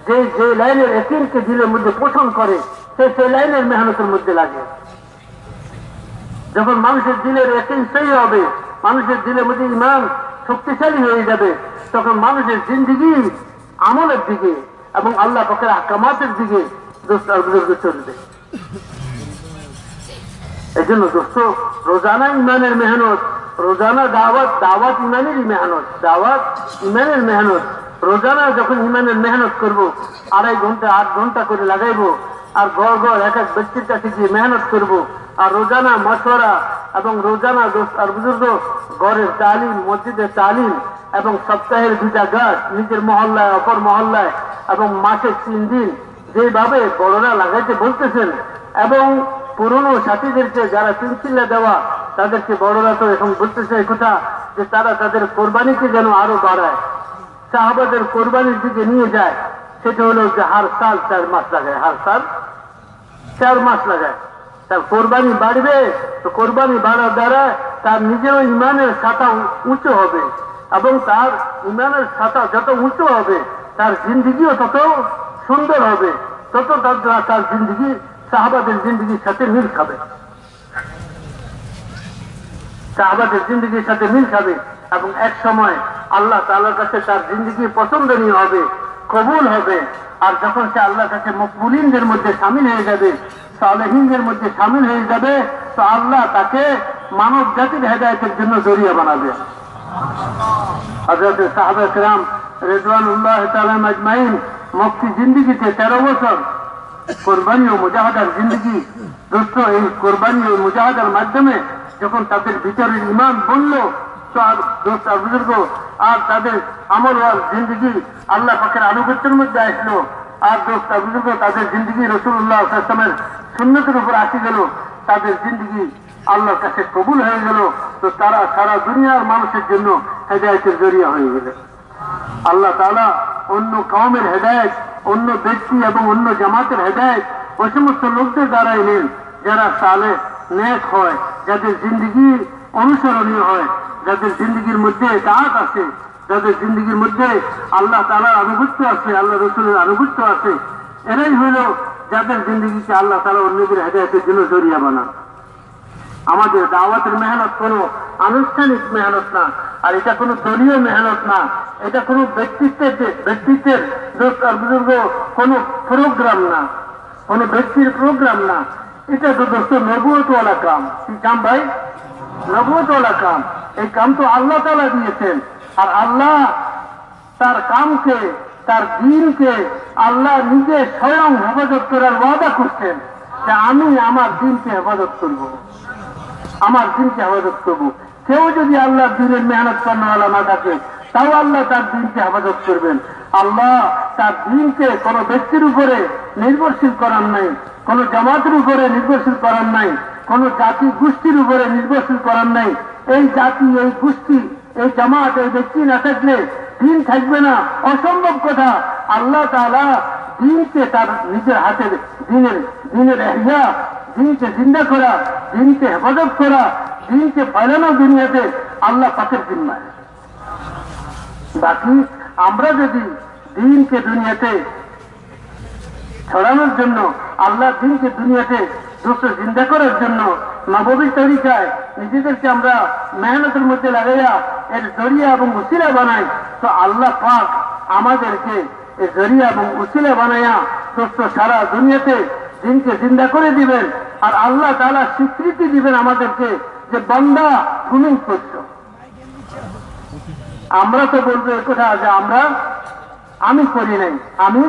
যে যে লাইনের একিনকে দিলের মধ্যে পোষণ করে, সে সেই লাইনের মেহনতের মধ্যে লাগে। যখন মানুষের দিলের একিন সেই হবে, মানুষের দিলের মধ্যে ইমান শক্তিশালী হয়ে যাবে, তখন মানুষের জিন্দিগি আমলের দিকে এবং আল্লাহ পক্ষের আকামাতের দিকে চলবে। এই জন্য দোস্ত, রোজানা ইমানের মেহনত, রোজানা দাওয়াত দাওয়াত ইমানেরই মেহনত, দাওয়াত ইমানের মেহনত, রোজানা যখন ইমানের মেহনত করব, আড়াই ঘণ্টা, আট ঘণ্টা করে লাগাইবো, আর গড় গড় এক এক ব্যক্তির কাছে গিয়ে মেহনত করব, আর রোজানা মশওয়ারা এবং রোজানা দোস্ত আর বুজুর্গ, গড়ের তালিম, মসজিদের তালিম এবং সপ্তাহের দুটা গাছ, নিজের মহল্লায়, অপর মহল্লায় এবং মাসে তিন দিন যেভাবে বড়রা লাগাইতে বলতেছেন এবং পুরনো সাথীদেরকে যারা চিনচিল্লা দেওয়া তাদেরকে বড়রা তো এখন বলতেছে কথা যে তারা তাদের কোরবানিকে যেন আরও বাড়ায়। সাহাবাদের কোরবানির দিকে নিয়ে যায়, সেটা হলো যে হার সাল চার মাস লাগায়, হার সাল চার মাস লাগায়। তার কোরবানি বাড়বে, তো কোরবানি বাড়ার দ্বারা তার নিজেরও ইমানের সাথা উঁচু হবে এবং তার ইমানের সাথা যত উঁচু হবে, তার জিন্দিগিও তত সুন্দর হবে। তত তার জিন্দিগি সাহাবাদের জিন্দিগির সাথে মিল খাবে। সাহাবাদের জিন্দিগির সাথে মিল খাবে এবং এক সময় আল্লাহ তাআলার কাছে তার জিন্দিগি পছন্দনীয় হবে, কবুল হবে। আর যখন সে আল্লাহর কাছে মকবুলিনদের মধ্যে সামিল হয়ে যাবে, সালেহিনদের মধ্যে সামিল হয়ে যাবে, তো আল্লাহ তাকে মানব জাতির হেদায়তের জন্য জড়িয়ে বানাবে। হজরত সাহাবে রাম রেজওয়ান উল্লাহ তালাম আজমাইন মুক্তি জিন্দিগিতে তেরো বছর কোরবানি ও মুজাহাদার জিন্দগি। দোস্ত, এই কোরবানি ও মুজাহাদার মাধ্যমে যখন তাদের ভিতরের ইমান বলল, তো আর দোস্ত বুজুর্গ, আর তাদের আমল আর জিন্দগি আল্লাহ পাখের আনুগত্যের মধ্যে আসলো। আর দোস্ত বুজুর্গ, তাদের জিন্দগি রসুল্লাহ আসলামের উপর আসি গেল। তাদের জিন্দগি আল্লাহর কাছে কবুল হয়ে গেল। তো তারা সারা দুনিয়ার মানুষের জন্য হেদায়তের জরিয়া হয়ে গেলে। আল্লাহ তালা অন্য কওমের হেদায়ত, অন্য ব্যক্তি এবং অন্য জামাতের হেদায়ত ওই সমস্ত লোকদের দ্বারাই নেন। যারা সালে নেক হয়, যাদের জিন্দগি অনুসরণীয় হয়, যাদের জিন্দগির মধ্যে দাঁত আছে, যাদের জিন্দগির মধ্যে আল্লাহ তালার আনুগত্য আছে, আল্লাহ রসুলের আনুগত্য আছে, এরাই হইল যাদের জিন্দগিকে আল্লাহ তালা অন্যদের হেদায়তের জন্য জরিয়া বানান। আমাদের দাওয়াতের মেহনত কোনো আনুষ্ঠানিক মেহনত না, আর এটা কোনো দলীয় মেহনত না। এটা কোনো ব্যক্তিত্বের ব্যক্তিত্বের বুজুর্গ কোনো প্রোগ্রাম না, কোনো ব্যক্তির প্রোগ্রাম না। এটা তো দোস্ত নবুয়তওয়ালা কাম। কি কাম ভাই? নবুয়তওয়ালা কাম। এই কাম তো আল্লাহ তালা দিয়েছেন। আর আল্লাহ তার কামকে, তার দিনকে আল্লাহ নিজে স্বয়ং হেফাজত করার ওয়াদা করছেন যে আমি আমার দিনকে হেফাজত করব। আমার দিনকে হেফাজত করব? কেউ যদি আল্লাহ দিনের মেহনত করানোওয়ালা না থাকে তাও আল্লাহ তার দিনকে হেফাজত করবেন। আল্লাহ তার দিনকে কোন ব্যক্তির উপরে নির্ভরশীল করার নাই, কোন জামাতের উপরে নির্ভরশীল করার নাই, কোন জাতি গোষ্ঠীর উপরে নির্ভরশীল করার নাই। এই জাতি, এই গোষ্ঠী, এই জামাত, এই ব্যক্তি না থাকলে দিন থাকবে না, অসম্ভব কথা। আল্লাহ তালা দিনকে তার নিজের হাতে দিনের দিনের এহিয়া দিনকে জিন্দা করা দিনকে হেফাজত করা দিনকে ফেলানো দুনিয়াতে আল্লাহ পাকের জিম্মায়। বাকি আমরা যদি দিনকে দুনিয়াতে ছড়ানোর জন্য, আল্লাহ দিনকে দুনিয়াতে দুটো চিন্তা করার জন্য নববী তরিকায় নিজেদেরকে আমরা মেহনতের মধ্যে লাগাইয়া, এর জরিয়া এবং উসিলা বানাই, তো আল্লাহ পাক আমাদেরকে এই জরিয়া এবং উসিলা বানাইয়া দোস্ত সারা দুনিয়াতে দিনকে জিন্দা করে দিবেন আর আল্লাহ তালা স্বীকৃতি দিবেন আমাদেরকে যে বান্দা তুমি করছ আমরা তো বলব কথা যে আমরা, আমি করি নাই, আমি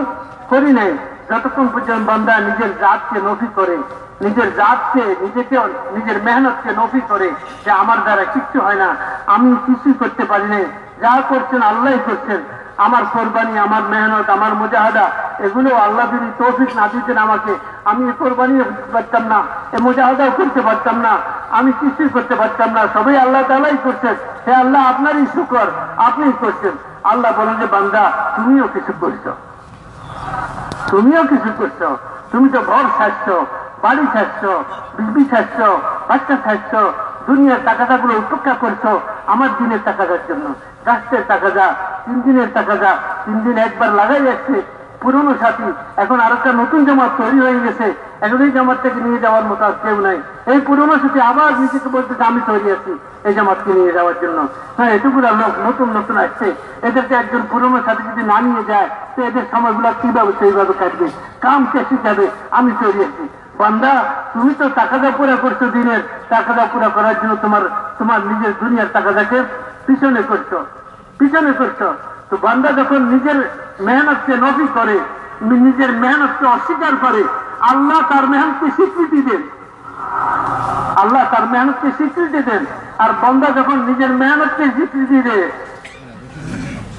করি নাই। যতক্ষণ পর্যন্ত বান্দা নিজের জাতকে নফি করে, নিজের জাতকে, নিজেকে, নিজের মেহনতকে নফি করে, যে আমার দ্বারা কিচ্ছু হয় না, আমি কিছুই করতে পারি নাই। যা করছেন আল্লাহ করছেন। আমার কোরবানি, আমার মেহনত, আমার মুজাহাদা, এগুলো আল্লাহ যদি তৌফিক না দিতেন আমাকে, আমি এ কোরবানি পারতাম না এ মুজাহাদাও করতে পারতাম না, আমি কিছুই করতে পারতাম না, সবাই আল্লাহ তালাই করছেন। হে আল্লাহ, আপনারই শুকর আপনি করছেন। আল্লাহ বলেন যে, বান্দা, তুমিও কিছু করছ। তুমিও কিছু করছ। তুমি তো ঘর ছাড়ছ বাড়ি ছাড়ছ বিবি ছাড়ছ বাচ্চা ছাড়ছ দুনিয়ার টাকাটা গুলো উপেক্ষা করছ, আমার দিনের টাকাটার জন্য, রাষ্ট্রের টাকা যা তিন দিনের টাকা যা তিন দিন একবার লাগাই যাচ্ছে পুরনো সাথী, এখন আর একটা নতুন জামাত তৈরি হয়ে গেছে। এখন এই জামাতটাকে নিয়ে যাওয়ার মতো আর কেউ নাই। এই পুরনো সাথী আবার নিজেকে বলতে আমি তৈরি আছি এই জামাতকে নিয়ে যাওয়ার জন্য। হ্যাঁ এটুকুরা লোক নতুন নতুন আসছে। এদেরকে একজন পুরনো সাথী যদি না নিয়ে যায়, তো এদের সময়গুলো কীভাবে সেইভাবে কাটবে? কাম কে শিখাবে? আমি তৈরি আছি। বান্দা, তুমি তো টাকাটা পুরা করছ দিনের টাকাটা পুরা করার জন্য তোমার তোমার নিজের দুনিয়ার টাকাটাকে পিছনে করছ। পিছনে করছ তো বান্দা যখন নিজের মেহনতকে নফি করে নিজের মেহনতকে অস্বীকার করে, আল্লাহ তার মেহনতকে স্বীকৃতি দেন। আল্লাহ তার মেহনতকে স্বীকৃতি দেন। আর বন্দা যখন নিজের মেহনতকে স্বীকৃতি দেয়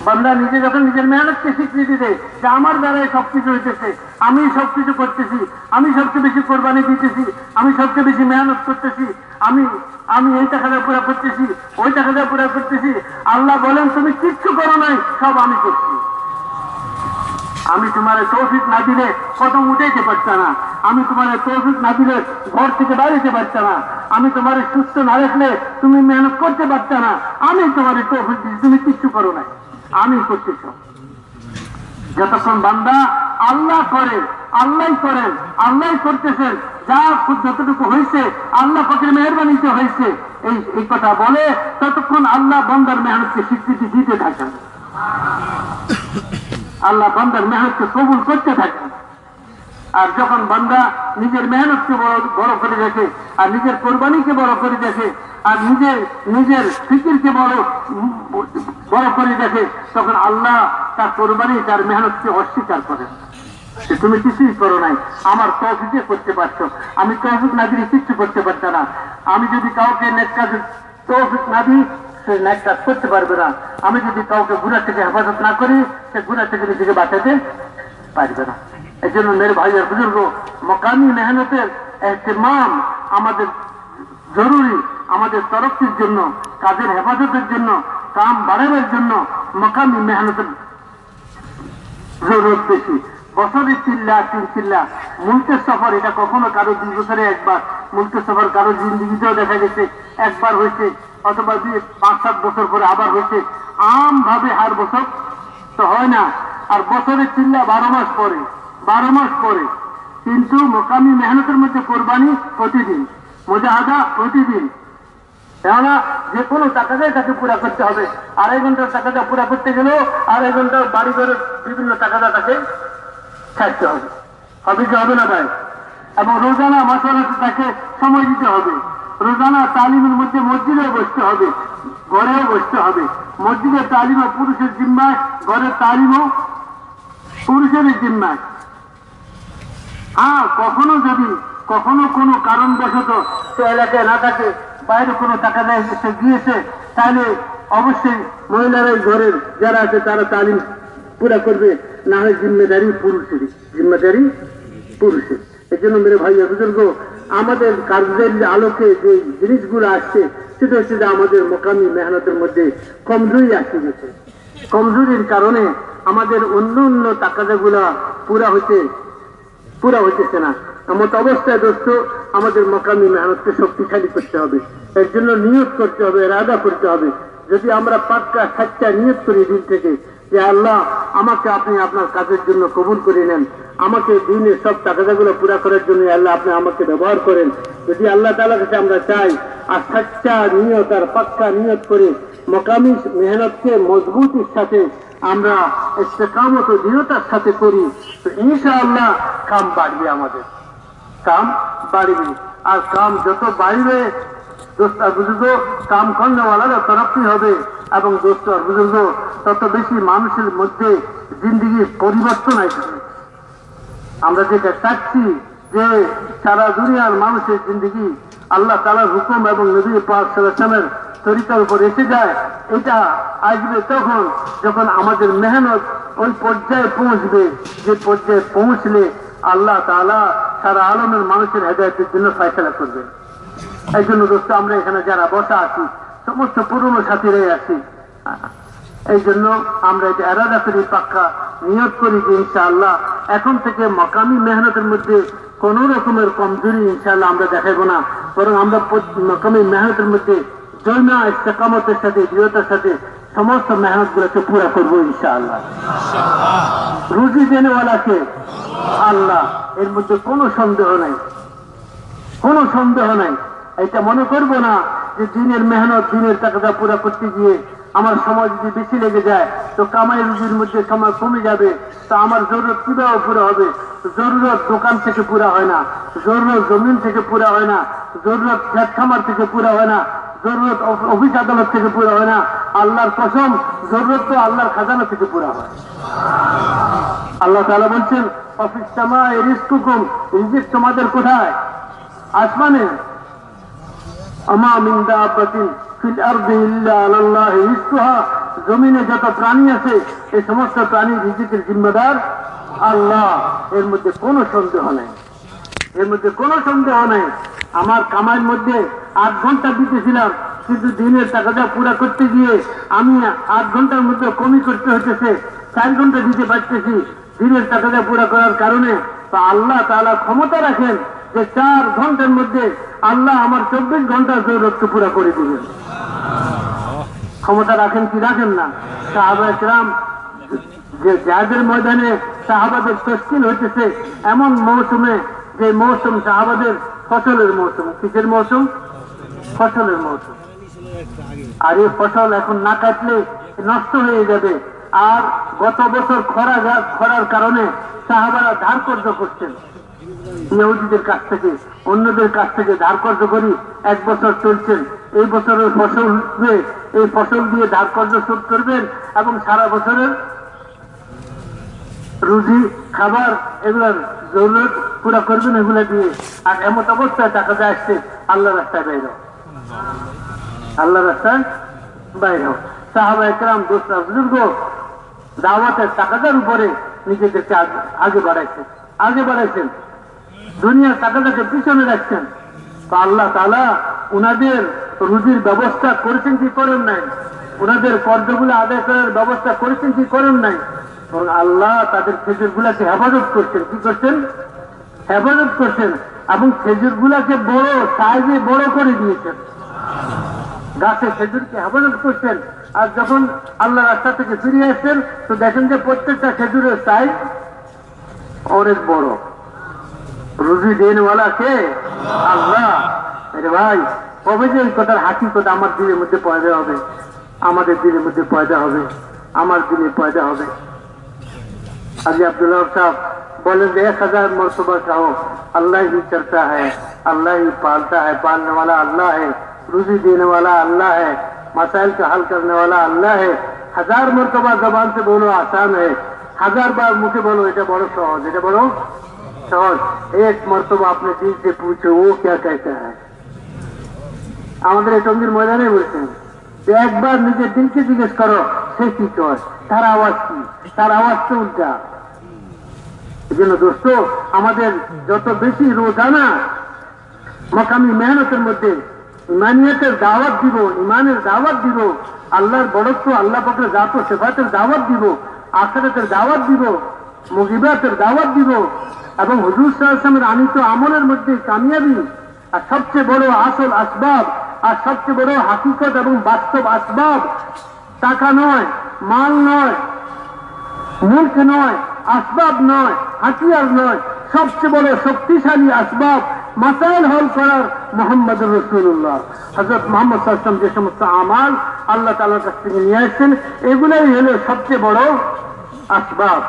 বান্দা নিজে যখন নিজের মেহনতকে স্বীকৃতি দেয় যে আমার দ্বারাই সবকিছু হইতেছে। আমি সবকিছু করতেছি, আমি সবচেয়ে বেশি কোরবানি দিতেছি, আমি সবচেয়ে বেশি মেহনত করতেছি, আমি আমি এই টাকাটা পুরা করতেছি, ওই টাকাটা পুরা করতেছি। আল্লাহ বলেন, তুমি কিচ্ছু করো নাই, সব আমি করছি। আমি তোমার তৌফিক না দিলে কদম উঠাইতে পারত না। আমি তোমার তৌফিক না দিলে ঘর থেকে বাইরেতে পারত না। আমি তোমার সুস্থ না রাখলে তুমি মেহনত করতে পারত না। আমি তোমার তৌফিক দিচ্ছি তুমি কিচ্ছু করো নাই। আমি করতে চাই যতক্ষণ বান্দা আল্লাহ করে আল্লাহ করেন, আল্লাহ করতেছেন, যা যতটুকু হয়েছে, আল্লাহ পাখির মেহরবানিতে হয়েছে, এই এই কথা বলে ততক্ষণ আল্লাহ বন্দার মেহনতকে স্বীকৃতি দিতে থাকেন। আল্লাহ বন্দার মেহনতকে কবুল করতে থাকেন। আর যখন বান্দা নিজের মেহনতকে বড় করে দেখে, আর নিজের কোরবানিকে বড় করে দেখে, আর নিজের নিজের ফিকিরকে বড় বড় করে দেখে, তখন আল্লাহ তার কোরবানি, তার মেহনতকে অস্বীকার করেন। তুমি কিছুই করো নাই। আমার তহফিকে করতে পারছ। আমি তহফিক না দিলে কিচ্ছু করতে পারতো না। আমি যদি কাউকে নেক কাজে তহফিক না দিই, সে ন্যাক কাজ করতে পারবে না। আমি যদি কাউকে গুণা থেকে হেফাজত না করি, সে গুণা থেকে নিজেকে বাঁচাতে পারবে না। এই জন্য মেরে ভাইয়ের বুজুর্গ মকামি মেহনতের এহতেমাম আমাদের জরুরি, আমাদের তরফটির জন্য, কাজের হেফাজতের জন্য, কাম বাড়াবার জন্য মকামি মেহনতের জরুরত বেশি। বছরের চিল্লা, তিন চিল্লা। মুলকের সফর, এটা কখনো কারও দুই বছরে একবার। মুলকের সফর কারও জিন্দিগিতেও দেখা গেছে, একবার হয়েছে, অথবা দুই, পাঁচ, সাত বছর পরে আবার হয়েছে। আম ভাবে হার বছর তো হয় না। আর বছরের চিল্লা বারো মাস পরে বারো মাস পরে। কিন্তু মোকামি মেহনতের মধ্যে কোরবানি প্রতিদিন, মোজাহাদা প্রতিদিন। কেননা যে কোনো টাকাটাই তাকে পুরা করতে হবে। আড়াই ঘণ্টার টাকাটা পুরা করতে গেলেও আড়াই ঘণ্টার বাড়ি ঘরের বিভিন্ন টাকাটা তাকে ছাড়তে হবে। হবে হবে না ভাই। এবং রোজানা মাসালাতে তাকে সময় দিতে হবে। রোজানা তালিমের মধ্যে মসজিদে বসতে হবে, ঘরেও বসতে হবে। মসজিদের তালিমও পুরুষের জিম্মায়, ঘরের তালিমও পুরুষের জিম্মায়। হ্যাঁ কখনো যদি, কখনো কোনো কারণবশত সে এলাকায় না থাকে, বাইরে কোনো টাকা দেয় সে গিয়েছে, তাহলে অবশ্যই মহিলারাই ঘরের যারা আছে তারা তালিম পুরা করবে, না হয় জিম্মেদারি পুরুষেরই জিম্মেদারি পুরুষের। এই জন্য মেরে ভাই বুজুর্গ আমাদের কার্যের আলোকে যে জিনিসগুলো আসছে, সেটা হচ্ছে যে আমাদের মোকামি মেহনতের মধ্যে কমজোরি আসতে গেছে। কমজোরির কারণে আমাদের অন্য অন্য টাকাগুলা পুরা হচ্ছে পুরা হইতেছে না। এমত অবস্থায় দোস্ত, আমাদের মকামি মেহনতকে শক্তিশালী করতে হবে। এর জন্য নিয়োগ করতে হবে রাজা করতে হবে। যদি আমরা পাক্কা সাচ্চা নিয়োগ করি দিন থেকে, যে আল্লাহ আমাকে আপনি আপনার কাজের জন্য কবুল করে নেন, আমাকে দিনের সব টাকাগুলো পুরা করার জন্য আল্লাহ আপনি আমাকে ব্যবহার করেন। যদি আল্লাহ তালার কাছে আমরা চাই, আর সাচ্চা নিয়ত আর পাক্কা নিয়ত করে মকামি মেহনতকে মজবুতির সাথে আমরা ইস্তেকামত দৃঢ়তার সাথে করি, তো ইনশাআল্লাহ কাম বাড়বে আমাদের। কাম বাড়বে। আর কাম যত বাড়বে, দোস্ত আর বুজুর্গ, কাম করনেওয়ালারা তরফি হবে। এবং দোস্ত আর বুজুর্গ, তত বেশি মানুষের মধ্যে জিন্দিগির পরিবর্তন আসবে। আমরা যেটা চাচ্ছি যে সারা দুনিয়ার মানুষের জিন্দিগি আল্লাহ তালার হুকুম এবং নবী পাক সালামের তরিকার উপর এসে যায়, এটা আসবে তখন যখন আমাদের মেহনত ওই পর্যায়ে পৌঁছবে। যে পর্যায়ে পৌঁছলে আল্লাহ তালা সারা আলমের মানুষের হেদায়তের জন্য ফয়সলা করবে। এই জন্য দোস্ত, আমরা এখানে যারা বসা আছি, সমস্ত পুরনো সাথীরাই আছি। এই জন্য আমরা এটা এরাদা করি পাক্কা নিয়োগ করি যে ইনশাআল্লাহ এখন থেকে মকামি মেহনতের মধ্যে কোন রকমের কমজোরি ইনশাআল্লাহ আমরা দেখাবো না। বরং আমরা মকামি মেহনতের মধ্যে জৈনা ইস্তেকামতের সাথে, দৃঢ়তার সাথে সমস্ত মেহনত গুলোকে পুরা করব ইনশাআল্লাহ। রুজি দেনেওয়ালাকে আল্লাহ, এর মধ্যে কোনো সন্দেহ নাই। কোনো সন্দেহ নাই। এটা মনে করব না যে দিনের মেহনত, দিনের টাকাটা পুরা করতে গিয়ে আমার সময় যদি বেশি লেগে যায়, তো কামাই রুজির মধ্যে সময় কমে যাবে, তো আমার জরুরত কীভাবে পুরো হবে। জরুরত দোকান থেকে পুরা হয় না, জরুরত জমিন থেকে পুরা হয় না, জরুরত খেত খামার থেকে পুরা হয় না, জরুরত অফ- অফিস আদালত থেকে পুরা হয় না, আল্লাহর কসম, জরুরত তো আল্লাহর খাজানা থেকে পুরা হয়। আল্লাহ তাআলা বলছেন, অফিস সামা রিস্কুকুম রিজিক তোমাদের কোথায়? আসমানে, আমা মিন দাব্বাতিন জমিনে যত প্রাণী আছে এই সমস্ত প্রাণী রিজিকের জিম্মাদার আল্লাহ। এর মধ্যে কোনো সন্দেহ নেই। এর মধ্যে কোনো সন্দেহ নেই। আমার কামাইয়ের মধ্যে আট ঘণ্টা দিতেছিলাম, কিন্তু দিনের টাকাটা পুরা করতে গিয়ে আমি আট ঘণ্টার মধ্যে কমি করতে হতেছে চার ঘণ্টা দিতে পারতেছি। দিনের টাকাটা পুরা করার কারণে তো আল্লাহ তাআলা ক্ষমতা রাখেন। যে চার ঘণ্টার মধ্যে আল্লাহ আমার চব্বিশ ঘণ্টার জরুরতকে পুরা করে দিবেন। ক্ষমতা রাখেন কি রাখেন না? সাহাবা ইকরাম যে যাদের ময়দানে সাহাবাদের তস্কিল হইতেছে, এমন মৌসুমে যে মৌসুম সাহাবাদের ফসলের মৌসুম। কিসের মৌসুম? ফসলের মৌসুম। আর এই ফসল এখন না কাটলে নষ্ট হয়ে যাবে। আর গত বছর খরা খরার কারণে সাহাবারা ধার কর্য করছেন। ইহুদিদের কাছ থেকে অন্যদের কাছ থেকে ধার কর্য করি এক বছর চলছেন। এই বছরের ফসল উঠবে, এই ফসল দিয়ে ধার কর্য শোধ করবেন এবং সারা বছরের রুজি খাবার এগুলার জরুরত পুরো করবেন এগুলা দিয়ে। আর এমত অবস্থায় টাকা দিয়ে আসছে আল্লাহ রাস্তায় বাইর আল্লাহ রাস্তায় বাইর। সাহাবা একরাম দোসরা বুজুর্গ দাওয়াতের টাকাটার উপরে নিজেদেরকে আগে বাড়াইছেন। আগে বাড়াইছেন। দুনিয়ার টাকাটাকে পিছনে রাখছেন। তো আল্লাহ তালা উনাদের রুজির ব্যবস্থা করেছেন কি করেন নাই? ওনাদের কর্জগুলো আদায় করার ব্যবস্থা করেছেন কি করেন নাই? এবং আল্লাহ তাদের খেজুর গুলাকে হেফাজত করছেন। কি করছেন? হেফাজত করছেন এবং খেজুর গুলাকে বড় সাইজে বড় করে দিয়েছেন। গাছে খেজুরকে হেফাজত করছেন। আর যখন আল্লাহ রাস্তা থেকে ফিরে আসছেন, তো দেখেন যে প্রত্যেকটা খেজুরের সাইজ অনেক বড়। রুজি দেনওয়ালা কে আল্লাহ আরে ভাই কবে যে এই কথার হাকিকত আমার দিলের মধ্যে পয়দা হবে আমাদের দিলের মধ্যে পয়দা হবে আমার দিলে পয়দা হবে আজি আব্দুল্লাহ সাহেব बोले कि एक हजार मरतबा चाहो अल्लाह ही करता है अल्लाह ही पालता है पालने वाला अल्लाह है रुजी देने वाला अल्लाह है मसाइल का हल करने वाला अल्लाह है हजार मरतबा जबान से बोलो आसान है हजार बार मुझे बोलो এটা বড় সহজ এটা বড় সহজ এক মর্তবা আপনি দিল से पूछो वो क्या कहता है আমাদের এই টঙ্গির ময়দানে বলছেন যে একবার নিজের দিলকে জিজ্ঞেস করো সে কি কয় তার আওয়াজ কি তার আওয়াজ তো উল্টা এই জন্য দোস্ত আমাদের যত বেশি রোজানা মকামি মেহনতের মধ্যে ইমানিয়তের দাওয়াত দিব ইমানের দাওয়াত দিব আল্লাহর বড়ত্ব আল্লাহ পাকের জাত ও সেফাতের দাওয়াত দিব আখেরাতের দাওয়াত দিব মুগিবাতের দাওয়াত দিব এবং হুজুর সাল্লামের আনিত আমলের মধ্যে কামিয়াবি, আর সবচেয়ে বড় আসল আসবাব, আর সবচেয়ে বড় হাকিকত এবং বাস্তব আসবাব টাকা নয়, মাল নয়, মুল্ক নয়, আসবাব নয়, হাতিয়ার নয়, সবচেয়ে বড় শক্তিশালী আসবাব মাসাইল হল করার মোহাম্মদ রসুল্লাহ হজরত মোহাম্মদ সাল্লাম যে সমস্ত আমাল আল্লাহ তালার কাছ থেকে নিয়ে আসছেন, এগুলোই হলো সবচেয়ে বড় আসবাব।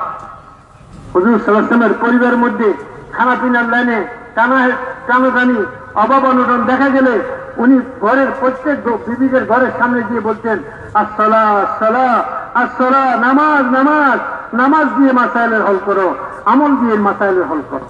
হুজুর সাল্লামের পরিবারের মধ্যে খানা পিনার লাইনে টানা টানাটানি অভাব অনটন দেখা গেলে উনি ঘরের প্রত্যেক বিবিদের ঘরের সামনে গিয়ে বলতেন আসলা আসলা আসলা নামাজ নামাজ নামাজ দিয়ে মাসাইলের হল করো, আমল দিয়ে মাসাইলের হল করো।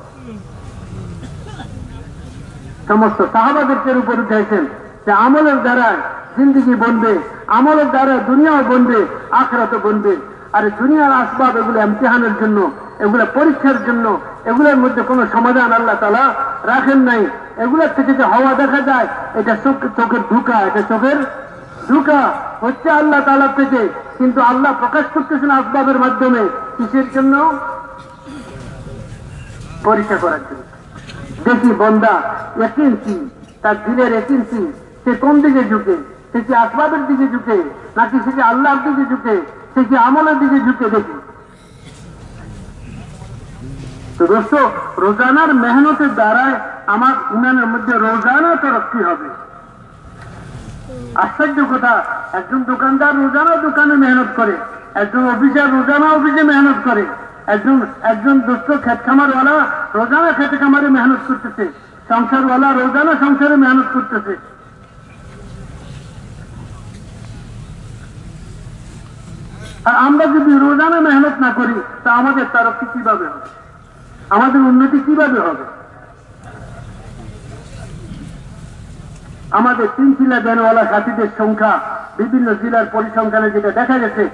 সমস্ত সাহাবাদেরকে উপর উঠেছেন যে আমলের দ্বারা জিন্দিগি বনবে, আমলের দ্বারা দুনিয়াও বনবে, আখরাতও বনবে। আর দুনিয়ার আসবাব এগুলো ইমতিহানের জন্য, এগুলো পরীক্ষার জন্য, এগুলোর মধ্যে কোনো সমাধান আল্লাহ তালা রাখেন নাই। এগুলোর থেকে যে হওয়া দেখা যায়, এটা চোখ- চোখের ধোকা, এটা চোখের ধোকা। হচ্ছে আল্লাহ তালা থেকে, কিন্তু আল্লাহ প্রকাশ করতেছেন আসবাবের মাধ্যমে। কিসের জন্য? পরীক্ষা করার জন্য। দেখি বন্দা একিন কি তার দিলের একিন কি সে কোন দিকে ঝুঁকে? সে কি আসবাবের দিকে ঝুঁকে? নাকি সে কি আল্লাহর দিকে ঝুঁকে? সে কি আমলের দিকে ঝুঁকে দেখি। তো দোস্ত, রোজানার মেহনতের দ্বারায় আমার ইমানের মধ্যে রোজানা তরক্কি হবে? আশ্চর্য কথা, একজন দোকানদার রোজানা দোকানে মেহনত করে, একজন অফিসার রোজানা অফিসে মেহনত করে, একজন একজন দুস্থ খেত খামারওয়ালা রোজানা খেতে খামারে মেহনত করতেছে, সংসারওয়ালা রোজানা সংসারে মেহনত করতেছে। আর আমরা যদি রোজানা মেহনত না করি, তা আমাদের তরফি কীভাবে হবে? আমাদের উন্নতি কীভাবে হবে? আমাদের তিন চিল্লা দেনওয়ালা সাথীদের সংখ্যা বিভিন্ন জেলার পরিসংখ্যানে যেটা দেখা গেছে,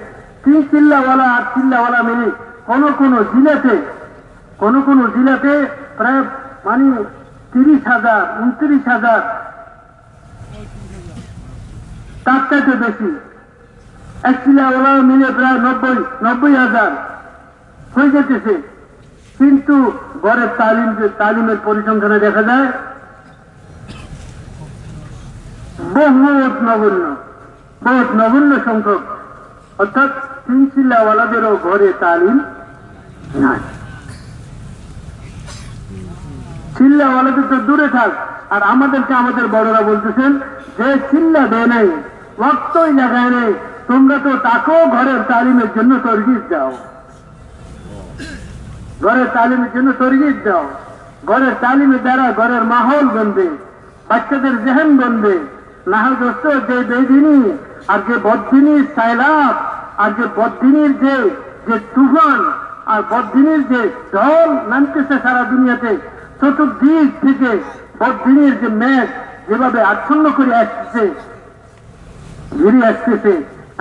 তিন চিল্লাওয়ালা আর চিল্লাওয়ালা মিলে কোন কোন জেলাতে, কোন কোন জেলাতে প্রায় মানে তিরিশ হাজার, উনত্রিশ হাজার, তার চাইতে বেশি এক চিল্লাওয়ালা মিলে প্রায় নব্বই নব্বই হাজার। হয়ে যেতেছে কিন্তু গড়ের তালিম, তালিমের পরিসংখ্যানে দেখা যায়, বহুত নগণ্য বহুত নগণ্য সংখ্যক। অর্থাৎ তিন চিল্লাওয়ালাদেরও ঘরে তালিম নাই। চিল্লাওয়ালাদের তো দূরে থাক। আর আমাদেরকে আমাদের বড়রা বলতেছেন যে চিল্লা দেয় নাই রক্তই লাগায় নেই। তোমরা তো তাকেও ঘরের তালিমের জন্য তরগিজ দাও। ঘরের তালিমের জন্য তরগিজ দাও। ঘরের তালিমের দ্বারা ঘরের মাহল বনবে, বাচ্চাদের জেহেন বনবে। না হয় দোস্ত, যে বেদিনী আর যে বদিনীর সাইলাপ আর যে বদিনীর যে যে তুফান আর বদিনীর যে জল নামতেছে সারা দুনিয়াতে, চতুর্দিক থেকে বদিনীর যে মেঘ যেভাবে আচ্ছন্ন করে আসতেছে, ঘিরে আসতেছে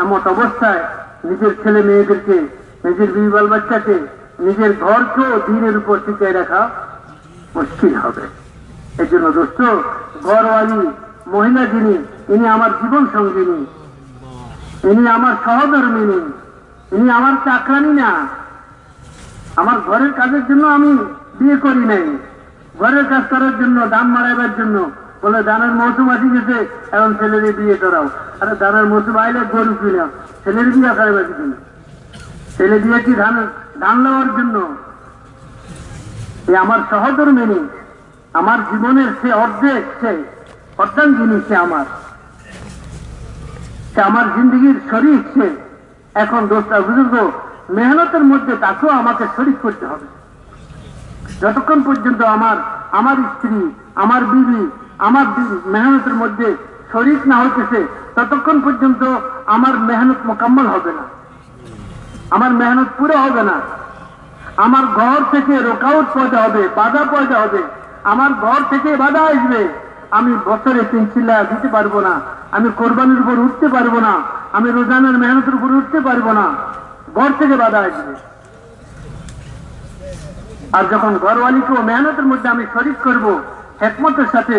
এমন অবস্থায় নিজের ছেলে মেয়েদেরকে, নিজের বিবাল বাচ্চাকে নিজের ঘরকেও দিনের উপর টিকায় রাখা মুশকিল হবে। এই জন্য দোস্ত, ঘরওয়ালি, মহিলা যিনি, ইনি আমার জীবন সঙ্গিনী। ইনি আমার সহধর্মিনী। ইনি আমার চাকরানি না। আমার ঘরের কাজের জন্য আমি বিয়ে করি নাই। ঘরের কাজ করার জন্য, দাম মারাইবার জন্য বলে, দানের মৌসুম আসি গেছে, এখন ছেলের বিয়ে করাও। আরে, দানের মৌসুম আইলে গরু কিনাও, ছেলের বিয়ে করাইবার জন্য ছেলে বিয়ে কি ধান ধান নেওয়ার জন্য? আমার সহধর্মিনী, আমার জীবনের সে অর্ধেক, সে অর্ধাঙ্গিনী সে আমার। সে আমার জিন্দগির শরীর, সে এখন দোষটা বুজুর্গ, মেহনতের মধ্যে তাকেও আমাকে শরিক করতে হবে। যতক্ষণ পর্যন্ত আমার আমার স্ত্রী, আমার বিবি আমার মেহনতের মধ্যে শরিক না হইতেছে, ততক্ষণ পর্যন্ত আমার মেহনত মোকাম্মল হবে না। আমার মেহনত পুরো হবে না। আমার ঘর থেকে রোকাউট পয়দা হবে বাধা পয়দা হবে। আমার ঘর থেকে বাধা আসবে। আমি বছরে চিল্লা দিতে পারব না। আমি কোরবানির উপর উঠতে পারব না। আমি রোজানের মেহনতের উপর উঠতে পারব না। ঘর থেকে বাধা আসবে। আর যখন ঘরওয়ালিকে মেহনতের মধ্যে আমি শরিক করব, হেকমতের সাথে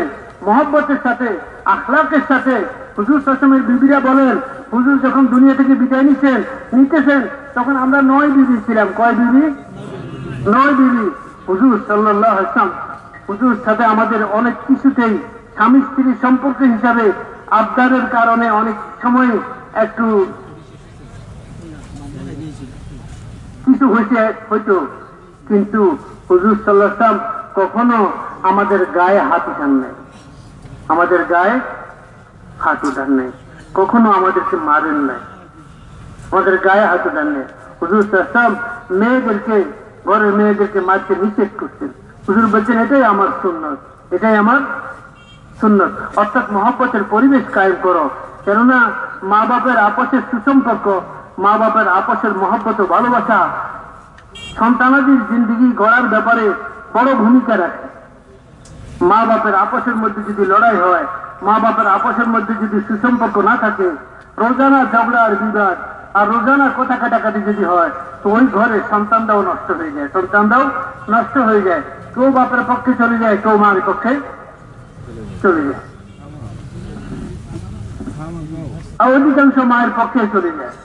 মহব্বতের সাথে, আখলাকের সাথে, হুজুর সাসমের বিবিরা বলেন, হুজুর যখন দুনিয়া থেকে বিদায় নিচ্ছেন নিতেছেন, তখন আমরা নয় বিবি ছিলাম। কয় বিবি? নয় বিবি। হুজুর সাল্লাহ আসলাম হুজুর সাথে আমাদের অনেক কিছুতেই স্বামী স্ত্রীর সম্পর্ক হিসাবে আবদারের কারণে অনেক সময় একটু কিছু হয়েছে হয়তো কিন্তু হুজুর সাল্লাহাম কখনো আমাদের গায়ে হাত উঠান নাই। আমাদের গায়ে হাত উঠান নাই। কখনো আমাদেরকে মারেন নাই। আমাদের গায়ে হাত উঠান নাই। হুজুর সাল্লাম মেয়েদেরকে, ঘরের মেয়েদেরকে মারতে নিষেধ করছেন। হুজুর বলছেন, এটাই আমার সুন্নত, এটাই আমার সুন্নত। অর্থাৎ মহব্বতের পরিবেশ কায়েম করো। কেননা মা বাপের আপসের সুসম্পর্ক মা বাপের আপসের মহব্বত ভালোবাসা সন্তানাদির জিন্দিগি গড়ার ব্যাপারে বড় ভূমিকা রাখে। মা বাপের আপসের মধ্যে যদি লড়াই হয়, মা বাপের আপসের মধ্যে যদি সুসম্পর্ক না থাকে, রোজানা, ঝগড়া আর বিবাদ, আর রোজানা কথা কাটাকাটি যদি হয়, তো ওই ঘরে সন্তানটাও নষ্ট হয়ে যায়, সন্তানটাও নষ্ট হয়ে যায়। কেউ বাপের পক্ষে চলে যায়, কেউ মার পক্ষে চলে যায়। আর অধিকাংশ মায়ের পক্ষে চলে যায়।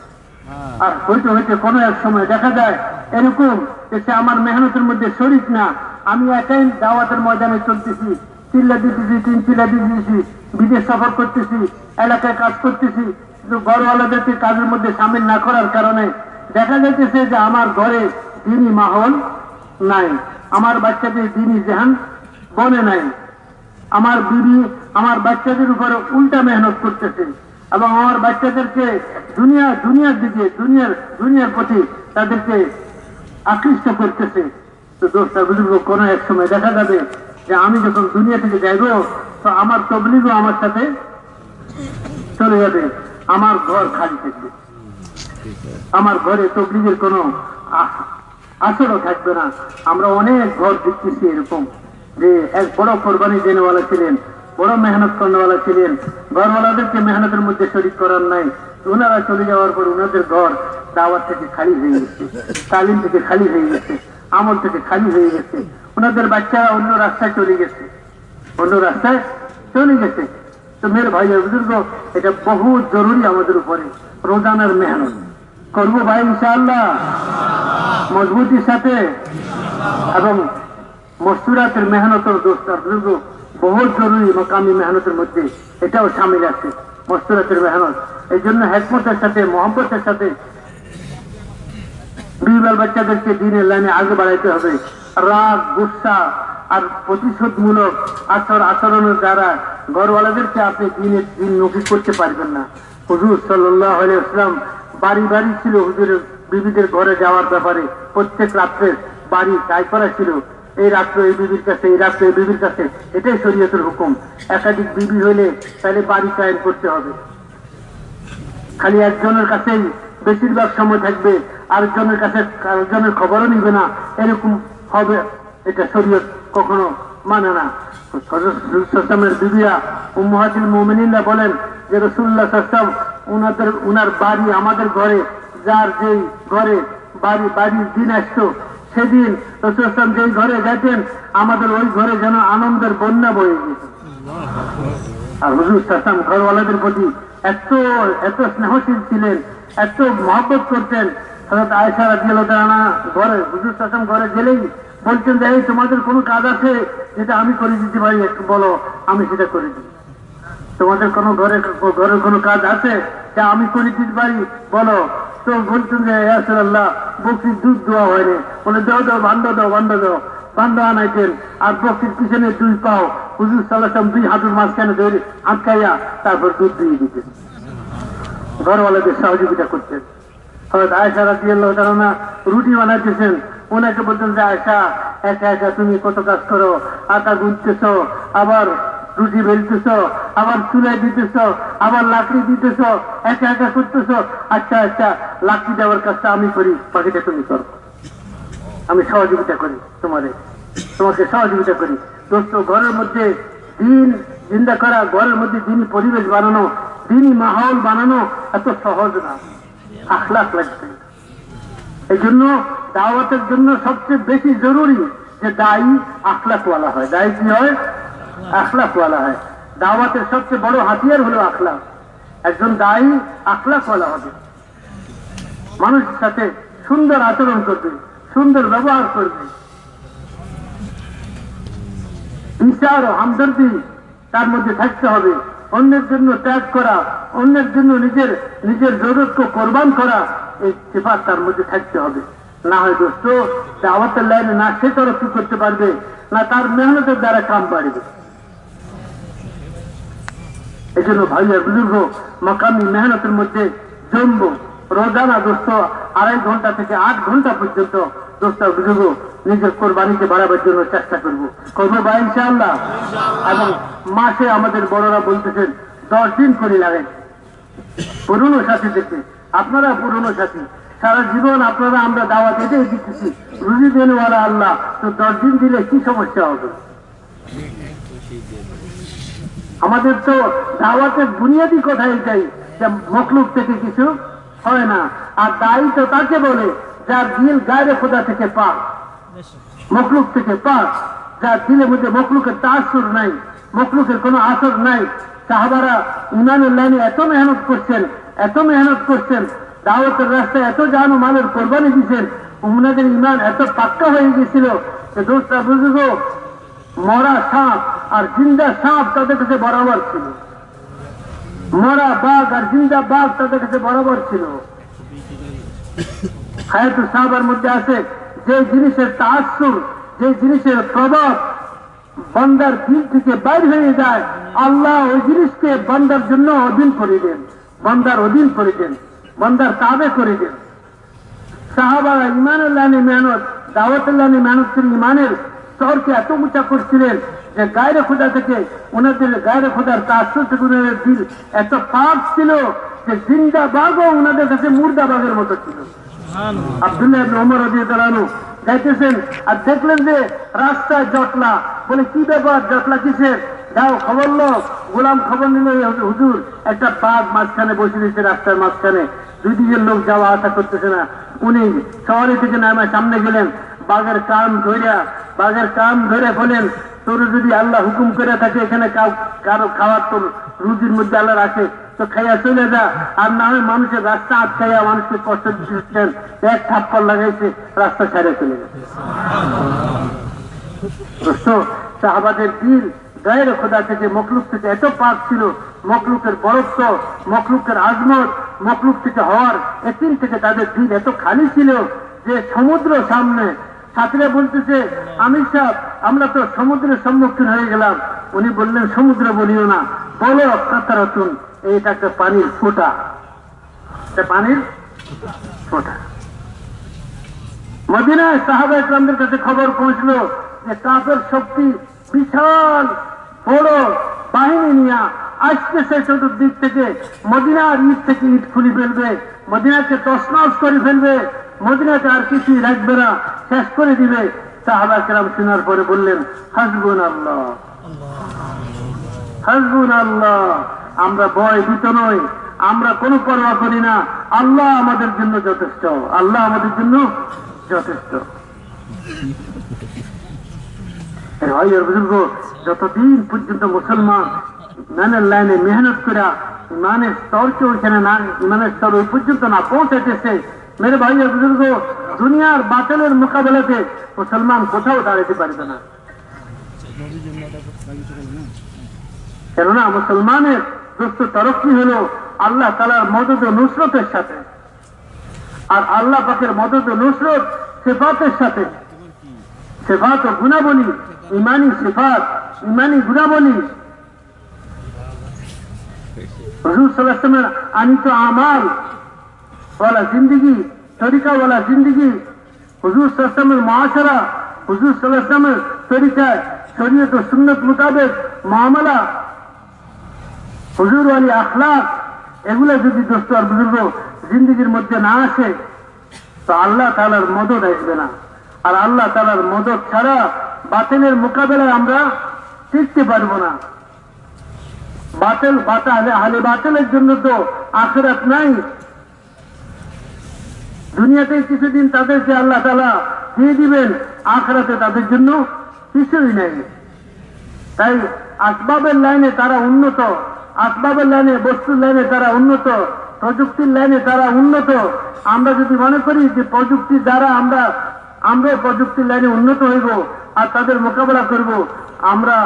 আর হইতে হইতে কোনো এক সময় দেখা যায়, এরকম যে আমার মেহনতের মধ্যে শরিক না আমি একাই দাওয়াতের ময়দানে চলতেছি, চিল্লা দিতেছি তিন চিল্লা দিতেছি, বিদেশ সফর করতেছি, এলাকায় কাজ করতেছি, কিন্তু ঘরওয়ালাদেরকে কাজের মধ্যে সামিল না করার কারণে দেখা যাইতেছে যে আমার ঘরে দিনই মাহল নাই, আমার বাচ্চাদের দিনই জেহান বনে নাই। আমার বিবি আমার বাচ্চাদের উপরে উল্টা মেহনত করতেছে এবং আমার বাচ্চাদেরকে দুনিয়া, দুনিয়ার দিকে, দুনিয়ার দুনিয়ার প্রতি তাদেরকে আকৃষ্ট করতেছে। দোষটা বুঝব এক সময় দেখা যাবে যে আমি যখন দুনিয়া থেকে যাইব, তো আমার তবলিগও আমার সাথে চলে যাবে, আমার ঘর খালি থাকবে। আমার ঘরে তবলিগের আসরও থাকবে না। আমরা অনেক ঘর দেখতেছি এরকম যে এক বড় কোরবানি দেনেওয়ালা ছিলেন, বড় মেহনত করেওয়ালা ছিলেন। ঘরওয়ালাদেরকে মেহনতের মধ্যে শরিক করার নাই। ওনারা চলে যাওয়ার পর ওনাদের ঘর দাওয়াত থেকে খালি হয়ে গেছে, তালিম থেকে খালি হয়ে গেছে। আমল থেকে খালি হয়ে গেছে। ওনাদের বাচ্চারা অন্য রাস্তায় চলে গেছে। অন্য রাস্তায় চলে গেছে। তো মেয়ের ভাই বুজুর্গ, এটা বহু জরুরি আমাদের উপরে। রোজানার মেহনত। করব ভাই, ইনশাআল্লাহ। মজবুতির সাথে এবং মস্তুরাতের মেহনত দোস্ত, আর বুজুর্গ বহু জরুরি মকামি মেহনতের মধ্যে। এটাও সামিল আছে মস্তুরাতের মেহনত। এই জন্য হেকমতের সাথে মোহাম্মতের সাথে বিবাল বাচ্চাদেরকে দিনের লাইনে আগে বাড়াইতে হবে। রাগ, গুসা আর প্রতিশোধমূলক আচর আচরণের দ্বারা ঘরওয়ালাদেরকে আপনি দিনের দিন নকি করতে পারবেন না। হুজুর সাল্লাহ বাড়ি বাড়ি ছিল হুজুরের বিবিদের ঘরে যাওয়ার ব্যাপারে। প্রত্যেক রাত্রে বাড়ি চাই করা ছিল। এই রাত্রে এই বিবির কাছে, এই রাত্রে এই বিবির কাছে। এটাই শরীয়তের হুকুম। একাধিক বিবি হলে তাহলে বাড়ি কায়েম করতে হবে। খালি একজনের কাছেই বেশিরভাগ সময় থাকবে আরেকজনের কাছে আরেকজনের খবরও নিবে না। এরকম হবে এটা শরীয়ত কখনো মানে না। সামের বিবিরা উম্মাহাতিল মোমিনিনরা বলেন যে রসুল্লাহ সাল্লাম উনাদের উনার বাড়ি আমাদের ঘরে, যার যেই ঘরে বাড়ি, বাড়ির দিন আসতো, সেদিন রসুলাম যেই ঘরে যেতেন আমাদের ওই ঘরে যেন আনন্দের বন্যা বয়ে গেছে। আর হুজুর সাসাম ঘরওয়ালাদের প্রতি এত এত স্নেহশীল ছিলেন, এত মহব্বত করতেন। হজরত আয়সা রাজিয়াল ঘরে, হুজুর সাসাম ঘরে গেলেই বলছেন যে, এই তোমাদের কোনো কাজ আছে? যেটা আমি করে দিতে পারি একটু বলো, আমি সেটা করে দিই। তোমাদের কোনো ঘরে ঘরের কোনো কাজ আছে? যা আমি করে দিতে পারি বলো। তো বলছেন যে ইয়াসুল্লাহ বকরির দুধ দেওয়া হয়নি। বলে, দাও দাও বান্ধ দাও বান্ধ দাও। বান্ধ আনাইতেন আর পিছনে দুই পাও। হুজুর দুই হাঁটুর মাঝখানে ধরে আটকাইয়া তারপর দুধ দিয়ে দিতেন। ঘরওয়ালাদের সহযোগিতা করতেন। রুটি বানাইতেছেন। ওনাকে বলতেন যে আয়সা একা একা তুমি কত কাজ করো? আটা গুনতেছ, আবার রুটি বেলতেছ, আবার চুলাই দিতেছ, আবার লাকড়ি দিতেছ, একা একা করতেছ। আচ্ছা আচ্ছা লাকড়ি দেওয়ার কাজটা আমি করি, বাকিটা তুমি করো। আমি সহযোগিতা করি তোমাদের। তোমাকে সহযোগিতা করি। দোস্ত, ঘরের মধ্যে দিন চিন্তা করা, ঘরের মধ্যে দিন পরিবেশ বানানো দিনই মাহল বানানো এত সহজ না। আখলাখ লাগছে এই জন্য দাওয়াতের জন্য সবচেয়ে বেশি জরুরি যে দায়ী আখলাকওয়ালা হয়। দায়ী কি হয়? আখলাকওয়ালা হয়। দাওয়াতের সবচেয়ে বড় হাতিয়ার হলো আখলাক একজন দায়ী আখলাকওয়ালা হবে। মানুষের সাথে সুন্দর আচরণ করবে। সুন্দর ব্যবহার করবে। বিচার ও হামদর্দি তার মধ্যে থাকতে হবে। অন্যের জন্য ত্যাগ করা, অন্যের জন্য নিজের নিজের জরুরতকে কোরবান করা, এই সিফাত তার মধ্যে থাকতে হবে। না হয় দোস্ত দাওয়াতের লাইনে না সে তরফি করতে পারবে, না তার মেহনতের দ্বারা কাম বাড়বে। এই জন্য ভাইয়া, বুজুর্গ, মকামি, মেহনতের মধ্যে জমবো। রোজানা দোস্ত আড়াই ঘণ্টা থেকে আট ঘণ্টা পর্যন্ত দোস্ত বুজুর্গ নিজের কোরবানিকে বাড়াবার জন্য চেষ্টা করব। করব বা ইনশাআল্লাহ। এবং মাসে আমাদের বড়রা বলতেছেন দশ দিন করে লাগেন পুরনো সাথী দেখে। আপনারা পুরনো সাথী। সারা জীবন আপনারা আমরা দাওয়াত এটাই দিতেছি রুজি দেনওয়ালা আল্লাহ। তো দশ দিন দিলে কি সমস্যা হবে? আমাদের তো দাওয়াতের বুনিয়াদী কথা এটাই যে মখলুক থেকে কিছু হয় না। আর দায়ী তো তাকে বলে, যার দিল গায়ের খোদা থেকে পা মখলুক থেকে পা যার দিলের মধ্যে মখলুকের তাসুর নাই, মখলুকের কোনো আসর নাই। সাহাবারা ইমানের লাইনে এত মেহনত করছেন, এত মেহনত করছেন, দাওয়াতের রাস্তায় এত জানো মালের কোরবানি দিচ্ছেন উমনাদের ইমান এত পাক্কা হয়ে গেছিল যে দোষটা বুঝব মরা সাপ আর জিন্দা সাপ তাদের কাছে বরাবর ছিল। মরা বাঘ আর জিন্দা বাঘ তাদের কাছে বরাবর ছিল। হায়াতুল সাহাবার মধ্যে আছে, যে জিনিসের তাসুর যে জিনিসের প্রভাব বান্দার দিল থেকে বাইর হয়ে যায়, আল্লাহ ওই জিনিসকে বান্দার জন্য অধীন করে দেন, বান্দার অধীন করে দেন, বান্দার তাবে করে দেন। সাহাবারা ইমানুল্লাহ মেহনত দাওয়াতুল্লাহ মেহনত করে ইমানের স্তরকে এত উঁচা করছিলেন যে গায়ের খোদা থেকে ওনাদের গায়ের খোদার তাসুর দিল। এত পাপ ছিল যে জিন্দা বাঘও ওনাদের কাছে মুর্দা বাঘের মতো ছিল। আব্দুল্লাহ যাইতেছেন আর দেখলেন যে রাস্তায় জটলা। বলে কি ব্যাপার? জটলা কিসের? যাও খবর লো গোলাম খবর নিল হুজুর একটা বাঘ মাঝখানে বসে দিয়েছে রাস্তার মাঝখানে। দুই দিকের লোক যাওয়া আসা করতেছে না। উনি শহরে থেকে নামে সামনে গেলেন। বাঘের কান ধরিয়া বাঘের কান ধরে বলেন, তোর যদি আল্লাহ হুকুম করে থাকে, এখানে কারও খাওয়ার তোর রুজির মধ্যে আল্লাহ রাখে, তো খাইয়া চলে যা। আর না হয় মানুষের রাস্তা আটকাইয়া মানুষকে কষ্ট দিচ্ছেন, এক থাপ্পর লাগাইছে, রাস্তা ছেড়ে চলে গেছে। দোস্ত, সাহাবাদের দিল গায়ের খোদা থেকে মকলুক থেকে এত পাক ছিল মকলুকের বরত্ব মকলুকের আজমত মকলুক থেকে হওয়ার এতিন থেকে তাদের দিল এত খালি ছিল যে সমুদ্র সামনে ছাত্রীরা বলতেছে আমি সাহেব, আমরা তো সমুদ্রের সম্মুখীন হয়ে গেলাম। উনি বললেন, সমুদ্র বলিও না, বলো কাতারাতুন এইটা একটা পানির ফোঁটা। পানির ফোঁটা। মদিনায় সাহাবা ইসলামদের কাছে খবর পৌঁছলো যে কাপের শক্তি বিশাল বড় বাহিনী নিয়ে আসতেছে চতুর্দিক থেকে। মদিনার ইট থেকে ইট খুলি ফেলবে, মদিনাকে তসনস করে ফেলবে। মদিনাকে আর কিছুই রাখবে না শেষ করে দিবে। সাহাবা কেরাম শোনার পরে বললেন হাসবুন আল্লাহ হাসবুন আল্লাহ আমরা ভয় ভীত নই, আমরা কোনো পরোয়া করি না। আল্লাহ আমাদের জন্য যথেষ্ট, আল্লাহ আমাদের জন্য যথেষ্ট। যতদিন পর্যন্ত মুসলমান ইমানের লাইনে মেহনত করা ইমানের স্তরকে ওইখানে না, ইমানের স্তর ওই পর্যন্ত না পৌঁছাইতেছে মেরে ভাই বুজুর্গ, দুনিয়ার বাতিলের মোকাবেলাতে মুসলমান কোথাও দাঁড়াতে পারবে না। কেননা মুসলমানের দোস্ত তরফি হলো আল্লাহ তালার মদত ও নুসরতের সাথে। আর আল্লাহ পাকের মদত ও নুসরত সেফাতের সাথে। সেফাত ও গুণাবলী, ইমানি সেফাত, ইমানি গুণাবলী। হজুর সাল্লামের আনিত আমাল ওয়ালা তরিকা ওয়ালা জিন্দগি হুজুর সাল্লামের মহাসারা হুজুর সাল্লামের তরিকায় শরীয়ত ও সুন্নত মোতাবেক মামলা হুজুর আলী আখলাক এগুলো যদি দোস্ত আর বুজুর্গ জিন্দগির মধ্যে না আসে তো আল্লাহ তালার মদত আসবে না আর আল্লাহ তালার মদত ছাড়া বাতিলের মোকাবেলায় আমরা টিকতে পারব না। বাতিল, বাতালে হালে বাতিলের জন্য তো আখেরাত নাই। দুনিয়াতে কিছুদিন তাদেরকে আল্লাহ তালা দিয়ে দিবেন, আখরাতে তাদের জন্য কিছুই নেই। তাই আসবাবের লাইনে তারা উন্নত, আসবাবের লাইনে, বস্তুর লাইনে তারা উন্নত, প্রযুক্তির লাইনে তারা উন্নত। আমরা যদি মনে করি যে প্রযুক্তির দ্বারা আমরা আমরা প্রযুক্তির লাইনে উন্নত হইব আর তাদের মোকাবেলা করব, আমরা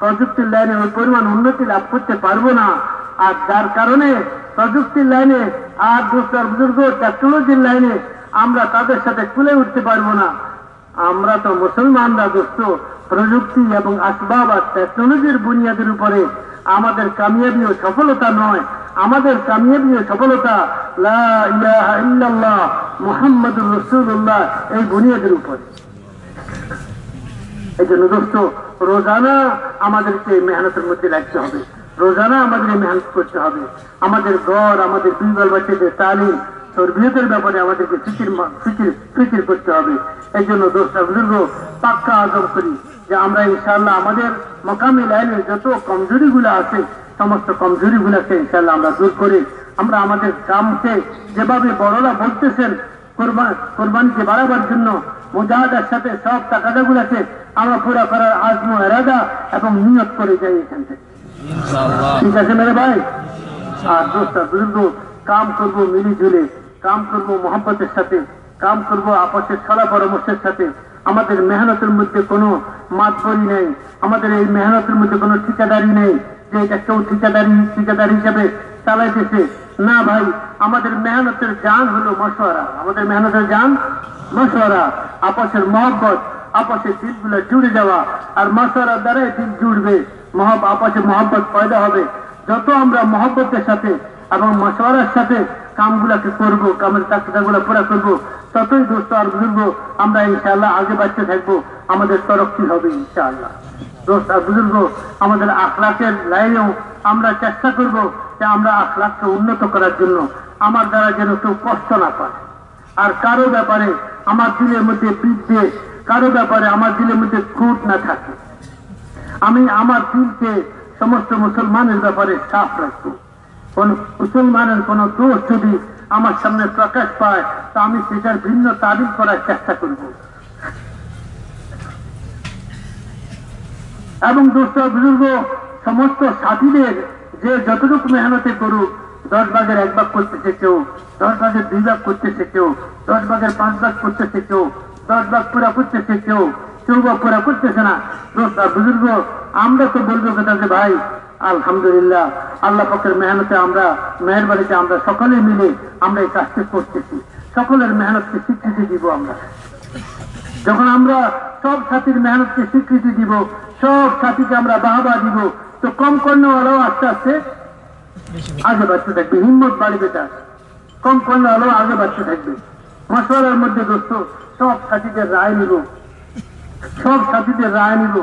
প্রযুক্তির লাইনে ওই পরিমাণ উন্নতি লাভ করতে পারব না। আর যার কারণে প্রযুক্তির লাইনে আর দোস্তার বুজুর্গ টেকনোলজির লাইনে আমরা তাদের সাথে তুলে উঠতে পারব না। আমরা তো মুসলমানরা দোস্ত প্রযুক্তি এবং আসবাব আর টেকনোলজির বুনিয়াদের উপরে আমাদের কামিয়াবি ও সফলতা নয়। আমাদের কামিয়াবি ও সফলতা লা ইলাহা ইল্লাল্লাহ মুহাম্মাদুর রাসূলুল্লাহ এই বুনিয়াদের উপরে। এই জন্য দোস্ত, রোজানা আমাদেরকে মেহনতের মধ্যে লাগতে হবে। রোজানা আমাদের মেহনত করতে হবে। আমাদের ঘর, আমাদের দুই বাল বাচ্চাদের তালিম, তরবিয়তের ব্যাপারে আমাদেরকে ফিকির ফিকির ফিকির করতে হবে। এই জন্য দোষটা বুজুর্গ, পাক্কা আজম করি যে আমরা ইনশাল্লাহ আমাদের মকামি লাইনের যত কমজোরি গুলো আছে, সমস্ত কমজোরি গুলাকে ইনশাল্লাহ আমরা দূর করে। আমরা আমাদের কামকে যেভাবে বড়রা বলতেছেন কোরবান- কোরবানিকে বাড়াবার জন্য মুজাহাদার সাথে সব টাকাটা গুলাকে আমরা পুরা করার আজম এরাদা এবং নিয়ত করে যাই এখান থেকে। ঠিক আছে মেরে ভাই? আর দোস্তা বুজুর্গ কাম করব মিলি ঝুলে কাম করব মোহাম্মতের সাথে, কাম করব আপসের ছড়া পরামর্শের সাথে। আমাদের মেহনতের মধ্যে কোনো মাতবরি নেই, আমাদের এই মেহনতের মধ্যে কোনো ঠিকাদারি নেই, যে এটা কেউ ঠিকাদারি, ঠিকাদার হিসেবে চালাইতেছে। না ভাই, আমাদের মেহনতের জান হলো মশওয়ারা। আমাদের মেহনতের জান মশওয়ারা, আপসের মহব্বত। আপসের দিলগুলো জুড়ে যাওয়া আর মশওয়ারার দ্বারাই দিল জুড়বে। আপসে মহব্বত পয়দা হবে। যত আমরা মহব্বতের সাথে এবং মশওয়ারার সাথে কামগুলাকে করব, কামের তাকিদাগুলো পুরা করব, ততই দোস্ত আর বুঝব আমরা ইনশাআল্লাহ আগে বাড়তে থাকব, আমাদের তরক্কি হবে ইনশাআল্লাহ। দোস্ত আর বুজুর্গ, আমাদের আখলাকের লাইনেও আমরা চেষ্টা করব যে আমরা আখলাককে উন্নত করার জন্য আমার দ্বারা যেন কেউ কষ্ট না পায়। আর কারও ব্যাপারে আমার দিনের মধ্যে বিদ্বে কারও ব্যাপারে আমার দিলের মধ্যে খুঁত না থাকে। আমি আমার দিলকে সমস্ত মুসলমানের ব্যাপারে সাফ রাখব। কোন মুসলমানের কোন দোষ যদি আমার সামনে প্রকাশ পায়, তা আমি সেটার ভিন্ন তারিফ করার চেষ্টা করব। এবং দোস্ত বুজুর্গ সমস্ত সাথীদের যে যতটুকু মেহনতে করুক, দশ ভাগের এক ভাগ করতেছে কেউ দশ ভাগের দুই ভাগ করতেছে কেউ দশ ভাগের পাঁচ ভাগ করতেছে কেউ দশ পুরা করতেছে কেউ কেউ পুরা করতেছে না। বুজুর্গ, আমরা তো বলব ভাই, আলহামদুলিল্লাহ, আল্লাহ পক্ষের মেহনতে আমরা, মেহরবানিতে আমরা সকলে মিলে আমরা এই কাজটি করতেছি। সকলের মেহনতকে স্বীকৃতি দিব আমরা। যখন আমরা সব সাথীর মেহনতকে স্বীকৃতি দিব, সব সাথীকে আমরা বাহবা দিব, তো কম কর্ণওয়ালাও আস্তে আস্তে আগে বাড়তে থাকবে। হিম্মত বাড়বে তার। কম কর্ণওয়ালাও আগে বাড়তে থাকবে। মশলার মধ্যে দোস্ত সব সাথীদের রায় নিব। সব সাথীদের রায় নিব।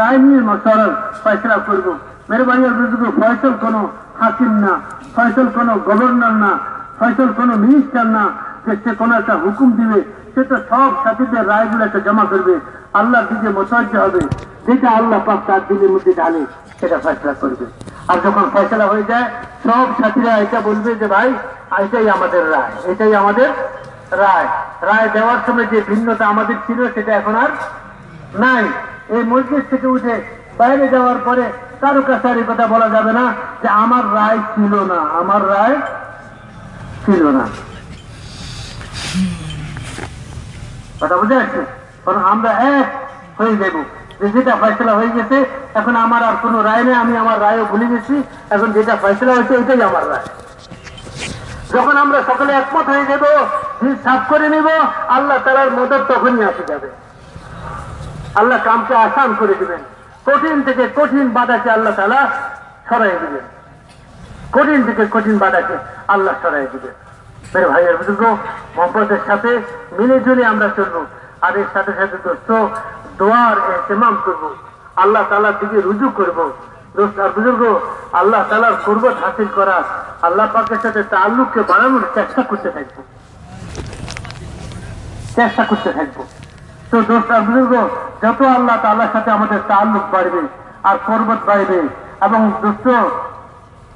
রায় নিয়ে মশলার ফয়সলা করব। মেহরবানির বুজুর্গ ফয়সল কোনো হাকিম না, ফয়সল কোনো গভর্নর না, ফয়সল কোনো মিনিস্টার না, যে সে কোনো একটা হুকুম দিবে, সে তো সব সাথীদের রায়গুলোকে জমা করবে। আল্লাহর দিকে মোতাজ্য হবে। যেটা আল্লাহ পাক তার দিলের মধ্যে ঢালে, সেটা ফয়সলা করবে। আর যখন ফয়সলা হয়ে যায়, সব সাথীরা এটা বলবে যে, ভাই, এটাই আমাদের রায়, এটাই আমাদের রায় রায় দেওয়ার সময় যে ভিন্নতা আমাদের ছিল সেটা এখন আর নাই। এই মসজিদ থেকে উঠে বাইরে যাওয়ার পরে কারও কাছে আর কথা বলা যাবে না যে আমার রায় ছিল না, আমার রায় ছিল না। কথা বুঝে আসছে কারণ আমরা এক হয়ে যাব। যে যেটা ফয়সলা হয়ে গেছে, এখন আমার আর কোনো রায় নেই, আমি আমার রায়ও ভুলে গেছি, এখন যেটা ফয়সলা হয়েছে, ওইটাই আমার রায়। যখন আমরা সকলে একমত হয়ে যাব সাফ করে নেব, আল্লাহ তালার মদত তখনই আসে যাবে। আল্লাহ কামকে আসান করে দিবেন। কঠিন থেকে কঠিন বাধাকে আল্লাহ তালা সরাই দিবেন। কঠিন থেকে কঠিন বাধাকে আল্লাহ সরাই দিবেন। মেরে ভাইয়ের বুজুর্গ মোহাম্মদের সাথে মিলে জুলে আমরা চলবো। আর এর সাথে সাথে দোস্ত, দোয়ার এহতেমাম করব। আল্লাহ তালার দিকে রুজু করব। দোস্ত আর বুজুর্গ আল্লাহ তালার কুরবত হাসিল করা আল্লাহ পাকের সাথে তাল্লুককে বাড়ানোর চেষ্টা করতে থাকব। চেষ্টা করতে থাকব। তো দোস্ত আর বুজুর্গ যত আল্লাহ তাল্লাহর সাথে আমাদের তাল্লুক বাড়বে আর পর্বত বাড়বে এবং দোস্ত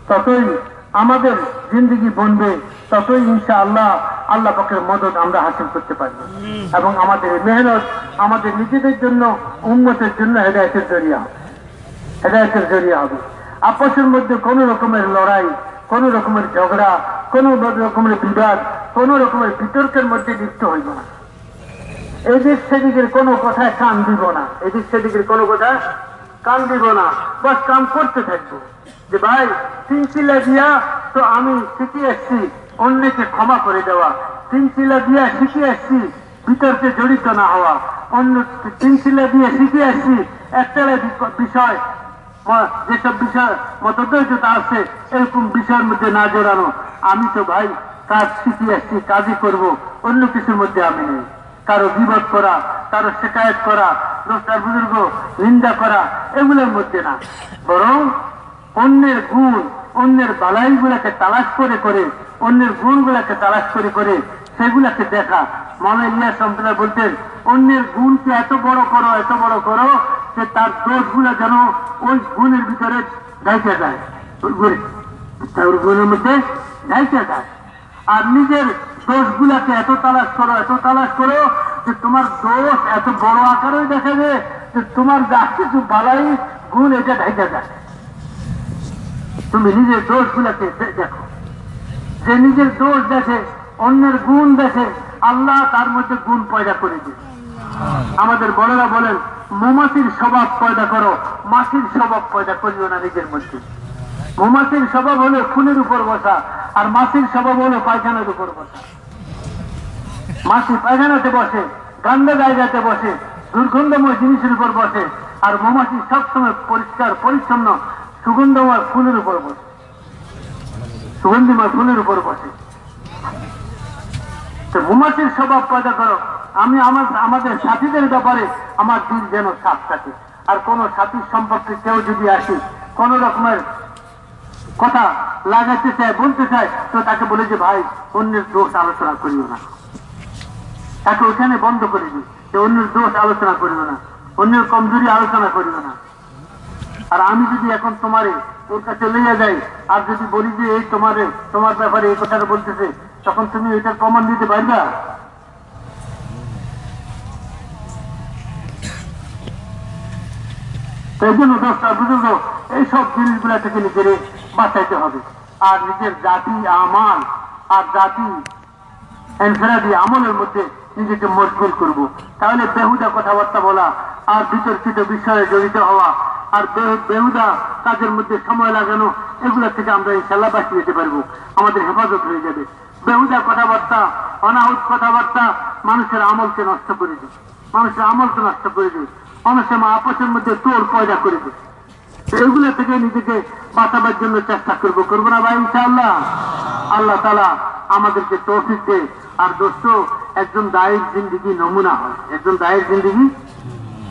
ততই আমাদের জিন্দগি বনবে ততই ইনশা আল্লাহ আল্লাহ পাকের মদত আমরা হাসিল করতে পারব। এবং আমাদের মেহনত আমাদের নিজেদের জন্য উন্মতের জন্য হেদায়তের জরিয়া। হেদায়তের জরিয়া হবে। আপসের মধ্যে কোন রকমের লড়াই, কোন রকমের ঝগড়া, কোন রকমের বিবাদ, কোন রকমের বিতর্কের মধ্যে লিপ্ত হইব না। এদিক সেদিকের কোনো কথায় কান দিব না। এদিক সেদিকের কোনো কথা কান দিব না। বাস কাম করতে থাকব। যে ভাই তিন চিল্লা দিয়া তো আমি শিখে আসছি অন্যকে ক্ষমা করে দেওয়া। তিন চিল্লা দিয়া শিখে আসছি বিতর্কে জড়িত না হওয়া। অন্য তিন চিল্লা দিয়ে শিখে আসছি একটা বিষয় যেসব বিষয় মতদ্বৈততা আছে, এরকম বিষয়ের মধ্যে না জড়ানো। আমি তো ভাই কাজ শিখে আসছি, কাজই করব। অন্য কিছুর মধ্যে আমি নেই। কারও বিবাদ করা, কারও শিকায়ত করা দোষার বুজুর্গ নিন্দা করা, এগুলোর মধ্যে না। বরং অন্যের গুণ অন্যের বালাই গুলাকে তালাশ করে করে, অন্যের গুণ গুলাকে তালাশ করে করে সেগুলাকে দেখা। মনে ইলিয়াস রহমতুল্লাহ বলতেন, অন্যের গুণকে এত বড় করো, এত বড় করো যে তার দোষগুলা যেন ওই গুণের ভিতরে ঢাইতে যায়। ওই গুণের মধ্যে যায়। আর নিজের দোষ গুলাকে এত তালাশ করো, এত তালাশ করো যে তোমার দোষ এত বড় আকারে দেখাবে যে তোমার যা কিছু বালাই, গুণ এটা ঢাইতে যায়। তুমি নিজের দোষ গুলাকে দেখো। যে নিজের দোষ দেখে অন্যের গুণ দেখে আল্লাহ তার মধ্যে গুণ পয়দা করে দিবে আমাদের বড়রা বলেন মৌমাছির স্বভাব পয়দা করো মাছির স্বভাব পয়দা করিও না নিজের মধ্যে। মৌমাছির স্বভাব হলো ফুলের উপর বসা আর মাছির স্বভাব হলো পায়খানার উপর বসা। মাসি পায়খানাতে বসে গান্ধা জায়গাতে বসে দুর্গন্ধময় জিনিসের উপর বসে আর মৌমাছি সবসময় পরিষ্কার পরিচ্ছন্ন সুগন্ধময় ফুলের উপর বসে। সুগন্ধিময় ফুলের উপর বসে। তো স্বভাব পয়দা করো। আমি আমার, আমাদের সাথীদের ব্যাপারে আমার দিল যেন সাপ থাকে। আর কোন সাথীর সম্পর্কে কেউ যদি আসে, কোন রকমের কথা লাগাতে চায়, বলতে চায়, তো তাকে বলে যে, ভাই, অন্যের দোষ আলোচনা করিও না। তাকে ওখানে বন্ধ করে দিই। যে, অন্যের দোষ আলোচনা করিও না। অন্যের কমজোরি আলোচনা করিও না। আর আমি যদি এখন তোমারে তোর কাছে লইয়া যাই, আর যদি বলি যে এই তোমারে, তোমার ব্যাপারে এই কথাটা বলতেছে, তখন তুমি এটার প্রমাণ দিতে পারবা? জন্য দশটা বুঝলো এইসব জিনিসগুলা থেকে নিজের বাঁচাইতে হবে। আর নিজের জাতি, আমাল, আর জাতি এনফেরাদি আমলের মধ্যে নিজেকে মজবুর করব। তাহলে বেহুদা কথাবার্তা বলা আর বিতর্কিত বিষয়ে জড়িত হওয়া আর বেহুদা কাজের মধ্যে সময় লাগানো, এগুলো থেকে আমরা ইনশাল্লাহ বাঁচিয়ে যেতে পারব। আমাদের হেফাজত হয়ে যাবে। বেহুদা কথাবার্তা, অনাহুত কথাবার্তা মানুষের আমলকে নষ্ট করে দেয় মানুষের আমলকে নষ্ট করে দেয় মানুষের মা আপসের মধ্যে তোর পয়দা করে দেয় এগুলো থেকে নিজেকে বাঁচাবার জন্য চেষ্টা করব। করব না ভাই, ইনশাআল্লাহ? আল্লাহ তালা আমাদেরকে তৌফিক দেয় আর দোস্ত, একজন দায়ের জিন্দিগি নমুনা হয়। একজন দায়ের জিন্দিগি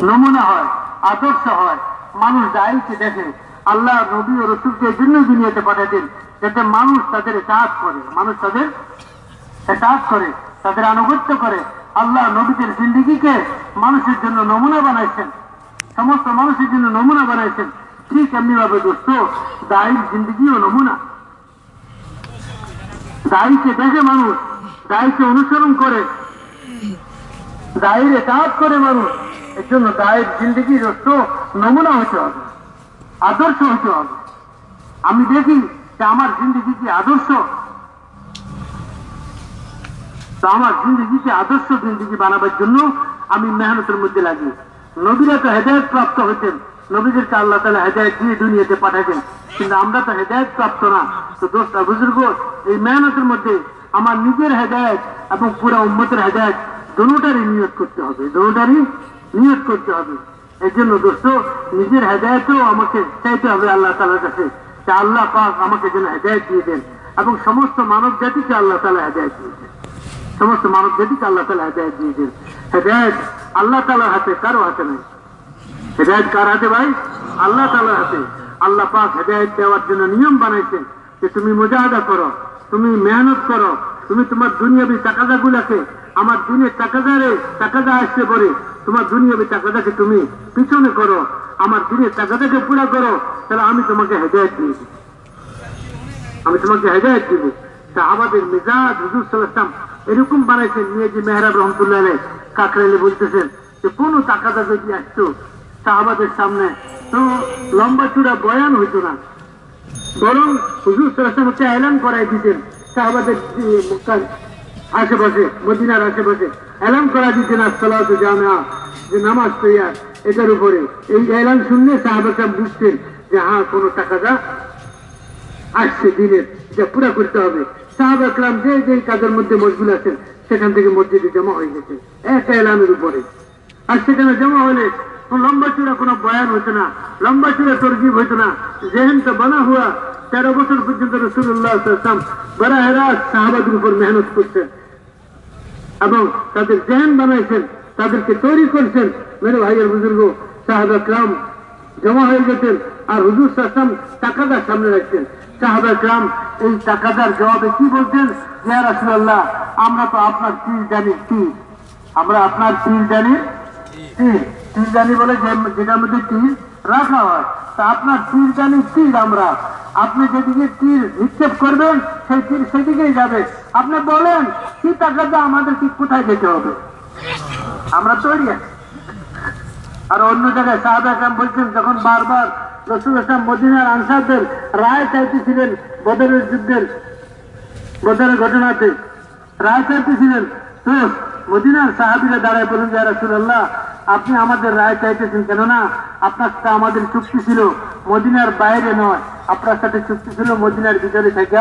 নমুনা হয়, আদর্শ হয়। মানুষ দায়ীকে দেখে আল্লাহ নবী ও রসুলকে জন্য দুনিয়াতে পাঠাতেন যাতে মানুষ তাদের কাজ করে, মানুষ তাদের কাজ করে, তাদের আনুগত্য করে। আল্লাহ নবীদের জিন্দিগিকে মানুষের জন্য নমুনা বানাইছেন, সমস্ত মানুষের জন্য নমুনা বানাইছেন। ঠিক এমনি ভাবে দোস্ত দায়ীর জিন্দিগিও নমুনা। দায়ীকে দেখে মানুষ দায়ীকে অনুসরণ করে দায়ের কাজ করে মানুষ। এর জন্য দায়ের জিন্দগি দোস্ত নমুনা হতে হবে, আদর্শ হতে হবে। আমি দেখি যে আমার জিন্দগি কি আদর্শ? তো আমার জিন্দগিকে আদর্শ জিন্দগি বানাবার জন্য আমি মেহনতের মধ্যে লাগি। নবীরা তো হেদায়ত প্রাপ্ত হয়েছেন নবীদেরকে আল্লাহ তালা হেদায়ত দিয়ে দুনিয়াতে পাঠাতেন কিন্তু আমরা তো হেদায়ত প্রাপ্ত না। তো দোস্ত, বুজুর্গ, এই মেহনতের মধ্যে আমার নিজের হেদায়ত এবং পুরা উম্মতের হেদায়ত দুটারই নিয়োগ করতে হবে। দুটারই নিয়োগ করতে হবে। এই জন্য দোস্ত, নিজের হেদায়তও আমাকে চাইতে হবে আল্লাহ তালার কাছে। যে আল্লাহ পাক আমাকে যেন হেদায়ত দিয়ে দেন এবং সমস্ত মানব জাতিকে আল্লাহ তালা হেদায়ত দিয়ে দেন। সমস্ত মানব জাতিকে আল্লাহ তালা হেদায়ত দিয়ে দেন। হেদায়ত আল্লাহ তালার হাতে, কারও হাতে নেই। হেদায়ত কার হাতে ভাই? আল্লাহ তালার হাতে। আল্লাহ পাক হেদায়ত দেওয়ার জন্য নিয়ম বানাইছেন যে তুমি মুজাহাদা করো, তুমি মেহনত করো, তুমি তোমার দুনিয়াবি টাকাদা গুলাকে আমার দিনের টাকাদারে টাকাদা আসতে পরে। তোমার দুনিয়াবি টাকাদাকে তুমি পিছনে করো, আমার দিনের টাকাদাকে পুরা করো, তাহলে আমি তোমাকে হেদায়ত দিয়ে দিই আমি তোমাকে হেদায়ত দিব। তা আমাদের মেজাজ হুজুর সাল্লাম এরকম বানাইছেন নিয়েজি মেহরাব রহমতুল্লাহ কাকরাইলে বলতেছেন যে, কোনো টাকাটা যদি আসতো সাহাবাদের সামনে তো লম্বা চূড়া বয়ান হইতো না। বরং হুজুর সাল্লাম হচ্ছে এলান করাই দিতেন। যে মক্কার আশেপাশে, মদিনার আশেপাশে। এলান করা দিতেন আসসালাত জানা যে নামাজ তৈয়ার এটার উপরে। এই এলান শুনলে সাহাবাকাম বুঝতেন যে হ্যাঁ কোনো টাকাটা আসছে দিনের যা পুরা করতে হবে। সাহাব একরাম যে যে কাজের মধ্যে মজগুল আছেন, সেখান থেকে মসজিদে জমা হয়ে গেছে একটা এলামের উপরে। আর সেখানে জমা হলে লম্বা চূড়া কোনো বয়ান হতো না, লম্বা চূড়া তরজিব হতো না। জেহেন তো বানা হুয়া, তেরো বছর পর্যন্ত রসুল্লাহ বরাহেরা সাহাবাদের উপর মেহনত করছেন এবং তাদের জেহেন বানাইছেন তাদেরকে তৈরি করছেন। মেরে ভাইয়ের বুজুর্গ সাহাবা ক্রাম জমা হয়ে যেতেন আর হুজুর সাসাম টাকাদার সামনে রাখতেন সাহাবা ক্রাম এই টাকাদার জবাবে কি বলতেন যে রাসুল্লাহ আমরা তো আপনার তীর জানি তীর আমরা আপনার তীর জানি? তীর তীর জানি বলে যেটার মধ্যে তীর রাখা হয়। আপনার তীর জানি তীর আমরা। আপনি যেদিকে তীর নিক্ষেপ করবেন, সেই তীর সেদিকেই যাবে। আপনি বলেন কি টাকাটা আমাদের কি কোথায় যেতে হবে? আমরা তৈরি আছি। আর অন্য জায়গায় সাহাব আকরাম বলছেন, যখন বারবার রসুল আসলাম মদিনার আনসারদের রায় চাইতেছিলেন বদরের যুদ্ধের, বদরের ঘটনাতে, রায় চাইতেছিলেন তো মদিনার সাহাবিরা দাঁড়ায় বলুন যে রাসূলুল্লাহ আপনি আমাদের রায় চাইতেছেন কেননা আপনার সাথে আমাদের চুক্তি ছিল, মদিনার বাইরে নয়। আপনার সাথে চুক্তি ছিল মদিনার ভিতরে থেকে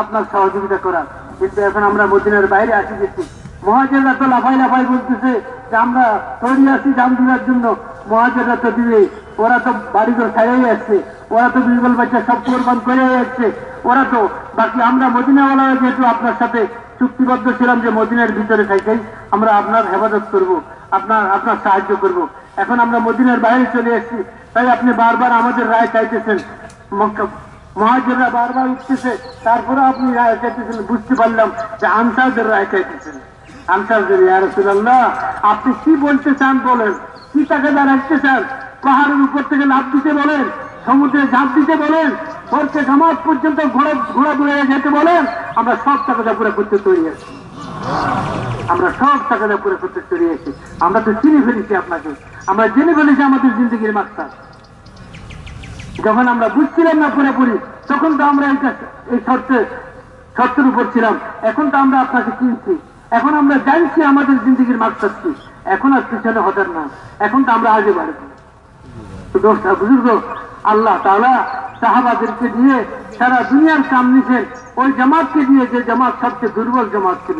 আপনার সহযোগিতা করার। কিন্তু এখন আমরা মদিনার বাইরে আসি গেছি মহাজেররা তো লাফাই লাফাই বলতেছে যে আমরা তৈরি আছি জাম দিবার জন্য। মহাজেররা তো দিবে। ওরা তো বাড়িঘর ছাড়াই আসছে। ওরা তো বিরবল বাচ্চা সব কোরবান করে যাচ্ছে ওরা তো বাকি আমরা মদিনাওয়ালারা যেহেতু আপনার সাথে চুক্তিবদ্ধ ছিলাম যে মদিনার ভিতরে থাকাই আমরা আপনার হেফাজত করব। আপনার আপনার সাহায্য করব। এখন আমরা মদিনার বাইরে চলে এসেছি। তাই আপনি বারবার আমাদের রায় চাইতেছেন। মহাজেররা বারবার উঠতেছে। তারপরে আপনি রায় চাইতেছেন। বুঝতে পারলাম যে আনসারদের রায় চাইতেছেন। আনসারদের ইয়া রাসূলুল্লাহ, আপনি কি বলতে চান বলেন? কি টাকাটা রাখতে চান? পাহাড়ের উপর থেকে লাভ দিতে বলেন? সমুদ্রে ঝাঁপ দিতে বলেন? ফরকে জামাত পর্যন্ত ঘোড়া ঘোড়া দূরে যেতে বলেন? আমরা সব টাকাটা পুরো করতে তৈরি আছি। আমরা সব টাকাটা পুরো করতে তৈরি আছি আমরা তো চিনে ফেলেছি আপনাকে। আমরা জেনে ফেলেছি আমাদের জিন্দগির মাস্টার যখন আমরা বুঝছিলাম না পুরোপুরি, তখন তো আমরা এই শর্তে, শর্তের উপর ছিলাম। এখন তো আমরা আপনাকে চিনছি। এখন আমরা জানছি আমাদের জিন্দগির মাকসাদ কি। এখন আর পিছনে হঠাৎ না। এখন তো আমরা আগে বাড়বো দোষটা বুজুর্গ, আল্লাহ তাআলা সাহাবাদেরকে দিয়ে সারা দুনিয়ার কাম নিছেন ওই জামাতকে দিয়ে যে জামাত সবচেয়ে দুর্বল জামাত ছিল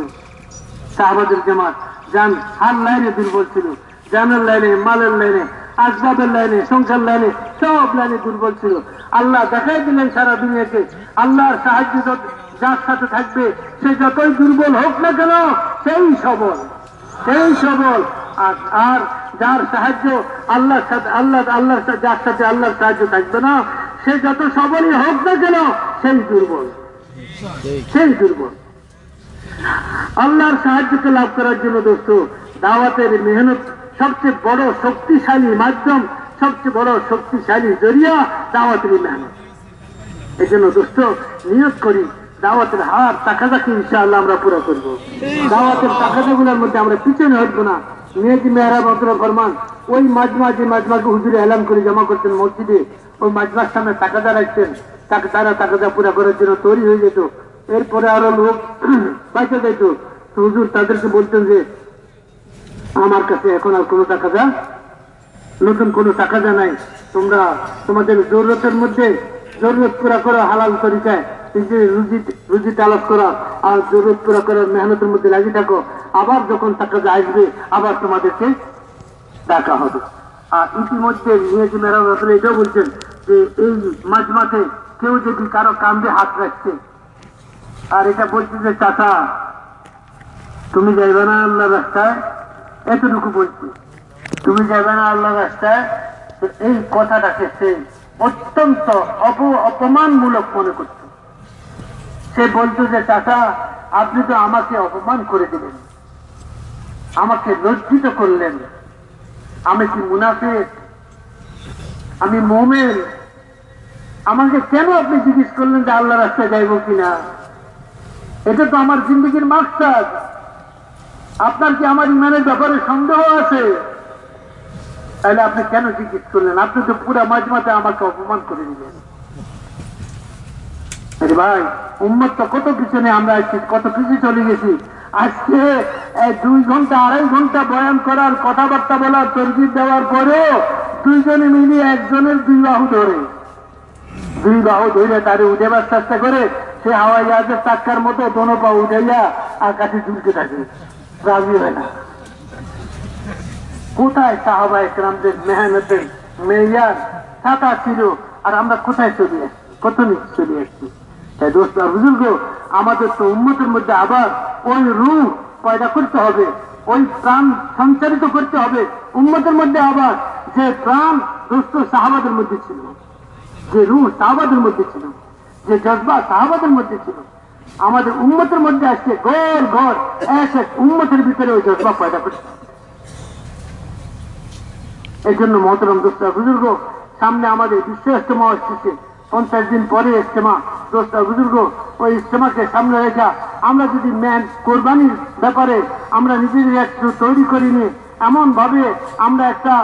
সাহাবাদের জামাত। যান হার লাইনে দুর্বল ছিল জানের লাইনে, মালের লাইনে, আসবাবের লাইনে, সংসার লাইনে, সব লাইনে দুর্বল ছিল আল্লাহ দেখাই দিলেন সারা দুনিয়াকে, আল্লাহর সাহায্য যার সাথে থাকবে, সে যতই দুর্বল হোক না কেন, সেই সবল সেই সবল। আর আর যার সাহায্য আল্লাহর সাথে আল্লাহ আল্লাহর সাথে যার সাথে আল্লাহর সাহায্য থাকবে না, সে যত সবলই হোক না কেন, সেই দুর্বল। সেই দুর্বল। আল্লাহর সাহায্যকে লাভ করার জন্য দোস্ত, দাওয়াতের মেহনত সবচেয়ে বড় শক্তিশালী মাধ্যম, সবচেয়ে বড় শক্তিশালী জরিয়া দাওয়াতের মেহনত। এই জন্য দোস্ত, নিয়োগ করি, দাওয়াতের হার টাকাটাকে ইনশাআল্লাহ আমরা পুরো করব। দাওয়াতের টাকাটাগুলোর মধ্যে আমরা পিছনে হটবো না। মেয়েজি মেহরা ভদ্র ফরমান, ওই মাজমা যে মাজমাকে হুজুরে এলান করে জমা করতেন মসজিদে। ওই মাজমার সামনে টাকাটা রাখতেন। তাকে তারা টাকাটা পুরা করার জন্য তৈরি হয়ে যেত। এরপরে আরও লোক পয়সা যেত তো হুজুর তাদেরকে বলতেন যে, আমার কাছে এখন আর কোনো টাকা যা, নতুন কোনো টাকা যা নাই। তোমরা তোমাদের জরুরতের মধ্যে জরুরত পুরা করো, হালাল তরিকায়। রুজি রুজি তালাশ করা আর জরুরত পুরা করার মেহনতের মধ্যে লাগিয়ে থাকো। আবার যখন টাকা যা আসবে, আবার তোমাদেরকে ডাকা হবে। আর ইতিমধ্যে মেরা ব্যাপারে এটাও বলছেন যে, এই মাঝমাঠে কেউ যদি কারও কান্দে হাত রাখছে আর এটা বলছে যে, চাচা, তুমি যাইবে না আল্লাহ রাস্তায়? এতটুকু বলছি। তুমি যাবে না আল্লাহ রাস্তায়? এই কথাটাকে সে অত্যন্ত অপ, অপমানমূলক মনে করত সে বলতো যে, চাচা, আপনি তো আমাকে অপমান করে দিলেন। আমাকে লজ্জিত করলেন। আমি কি মুনাফেক? আমি মোমেন? আমাকে কেন আপনি জিজ্ঞেস করলেন যে আল্লাহ রাস্তায় যাইব কিনা? এটা তো আমার জিন্দগির মাস্টার আপনার কি আমার ইমানের ব্যাপারে সন্দেহ আছে? তাহলে আপনি কেন জিজ্ঞেস করলেন? আপনি তো পুরো মাঝমাতে আমাকে অপমান করে দিলেন। ভাই, উম্মত তো কত পিছনে আমরা কত পিছনে চলে গেছি। আজকে দুই ঘণ্টা, আড়াই ঘণ্টা বয়ান করার কথাবার্তা বলার তরজিদ দেওয়ার পরেও দুইজনে মিলিয়ে একজনের দুই বাহু ধরে। দুই বাহু ধরে তারে উঠেবার চেষ্টা করে সে হাওয়াই জাহাজের চাক্কার মতো দোনো পা উঠাইয়া আকাশে ঝুলতে থাকে। রাজি হয় না। কোথায় সাহাবা একরামদের মেহনতের মেয়ার? ছাতা ছিল, আর আমরা কোথায় চলে আসছি? কত নিচে চলে আসছি। তাই দোস্ত আর বুজুর্গ, আমাদের তো উন্মতের মধ্যে আবার ওই রূপ পয়দা করতে হবে, ওই প্রাণ সঞ্চারিত করতে হবে। উন্মতের মধ্যে আবার যে প্রাণ দোস্ত সাহাবাদের মধ্যে ছিল, যে রূহ সাহাবাদের মধ্যে ছিল যে জজবা সাহাবাদের মধ্যে ছিল, আমাদের উন্মতের মধ্যে আসছে ঘর ঘর এক এক উন্মতের ভিতরে ওই জজবা পয়দা করছে। এই জন্য মহতরম দোস্তা বুজুর্গ, সামনে আমাদের বিশ্ব ইস্তেমা আসছে পঞ্চাশ দিন পরে ইস্তেমা দোস্তা বুজুর্গ, ওই ইস্তেমাকে সামনে রেখা, আমরা যদি ম্যান কোরবানির ব্যাপারে আমরা নিজেদের একটু তৈরি করিনি এমন ভাবে আমরা একটা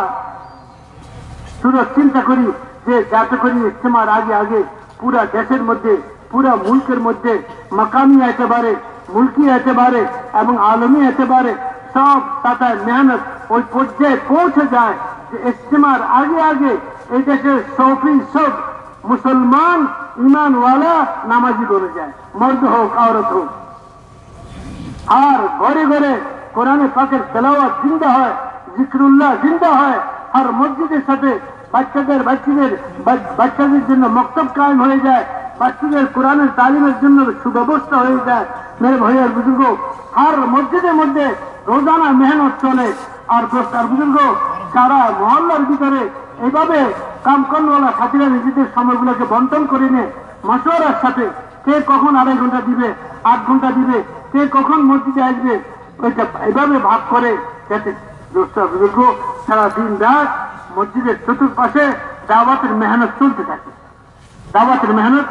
শুধু চিন্তা করি যে যাতে করি ইস্তেমার আগে আগে পুরা দেশের মধ্যে, পুরা মুলকের মধ্যে, মাকামি একেবারে মুলকি একেবারে এবং আলমী একেবারে সব তাতায় মেহনত ওই পর্যায়ে পৌঁছে যায় যে ইস্তেমার আগে আগে এই দেশের সৌফি সব মুসলমান ইমানওয়ালা নামাজি বলে যায়, মর্দ হোক, আওরত হোক। আর ঘরে ঘরে কোরআনে পাকের তেলাওয়াত জিন্দা হয়, জিক্রুল্লাহ জিন্দা হয়, আর মসজিদের সাথে বাচ্চাদের বাচ্চাদের বাচ্চাদের জন্য মক্তব কায়েম হয়ে যায়। বাচ্চাদের কোরআনের তালিমের জন্য সুব্যবস্থা হয়ে যায়। মেরে ভাইয়ার বুজুর্গ আর মসজিদের মধ্যে রোজানা মেহনত চলে। আর আর বুজুর্গ সারা মহল্লার ভিতরে এইভাবে কাম কর্মওয়ালা সাথীরা নিজেদের সময়গুলোকে বন্টন করে নিয়ে মাসোয়ারার সাথে কে কখন আড়াই ঘণ্টা দিবে, আট ঘণ্টা দিবে, কে কখন মসজিদে আসবে, ওইটা এভাবে ভাগ করে যাতে বুজুর্গ সারা দিন রাত মসজিদের চতুর্পাশে দাওয়াতের মেহনত চলতে থাকে। দাওয়াতের মেহনত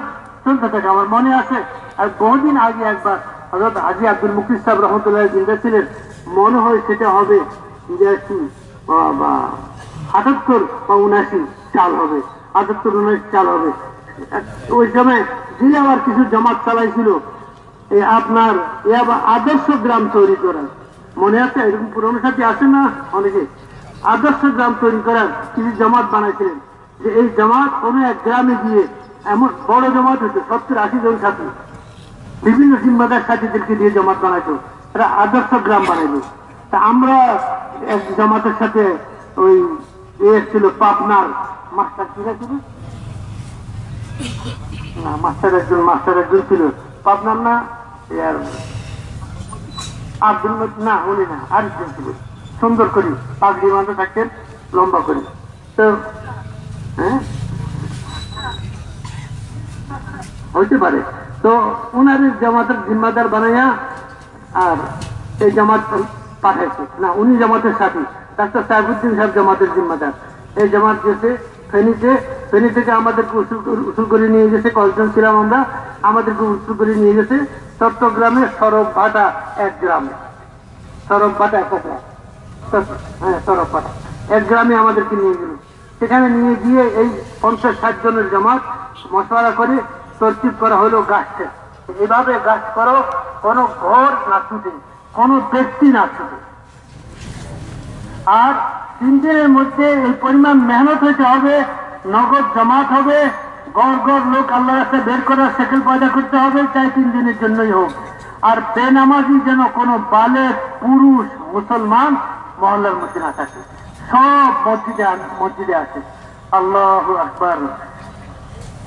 চলতে থাকে, আমার মনে আছে। আর বহুদিন আগে একবার হজরত হাজি আব্দুল মুকির সাহেব রহমতুল্লাহ জিন্দা ছিলেন মনে হয় সেটা হবে বিরাশি বা- আটাত্তর বা উনাশি চাল হবে, আটাত্তর উনাশি চাল হবে। ওই সময় যিনি আবার কিছু জমাত চালাইছিল, এই আপনার আদর্শ গ্রাম তৈরি করার মনে আছে এরকম পুরনো সাথে আছে না অনেকে? আদর্শ গ্রাম তৈরি করার কিছু জমাত বানাইছিলেন। যে এই জামাত কোনো এক গ্রামে গিয়ে এমন বড় জামাত হতো সত্তর আশি জন ছাত্র বিভিন্ন জিম্মাদার সাথীদেরকে দিয়ে জামাত বানাইতো। এরা আদর্শ গ্রাম বানাইলো। তা আমরা এক জামাতের সাথে ওই এ ছিল পাবনার মাস্টার কি ছিল মাস্টার একজন মাস্টার একজন ছিল। পাবনার না আব্দুল মত- না উনি না ছিল সুন্দর করি পাগড়ি বাঁধা থাকতেন লম্বা করে। তো হ্যাঁ? হইতে পারে। তো উনার জামাতের জিম্মাদার বানাইয়া আর এই জামাত পাঠাইছে। না, উনি জামাতের সাথী, ডাক্তার সাহেবুদ্দিন সাহেব জামাতের জিম্মাদার। এই জামাত গেছে ফেনীতে ফেনী থেকে আমাদেরকে উসুল করে- নিয়ে গেছে, কয়েকজন ছিলাম আমরা, আমাদেরকে উসুল করে নিয়ে গেছে চট্টগ্রামে সরব ভাটা এক গ্রামে। সরব ভাটা একটা গ্রাম। হ্যাঁ সরব ভাটা। এক গ্রামে আমাদেরকে নিয়ে গেল। সেখানে নিয়ে গিয়ে এই পঞ্চাশ ষাট জনের জামাত মশলা করে তরতিব করা হলো গাছটা এভাবে গাছ করো, কোনো ঘর না ছুটে, কোনো ব্যক্তি না ছুটে। আর তিন দিনের মধ্যে এই পরিমাণ মেহনত হইতে হবে, নগদ জমাত হবে, গড় গড় লোক আল্লাহ রাস্তায় বের করার সেকেল পয়দা করতে হবে চাই তিন দিনের জন্যই হোক। আর বেনামাজি যেন কোনো বালে পুরুষ, মুসলমান মহল্লার মধ্যে না থাকে। সব মসজিদে মসজিদে আছে আল্লাহ আকবার।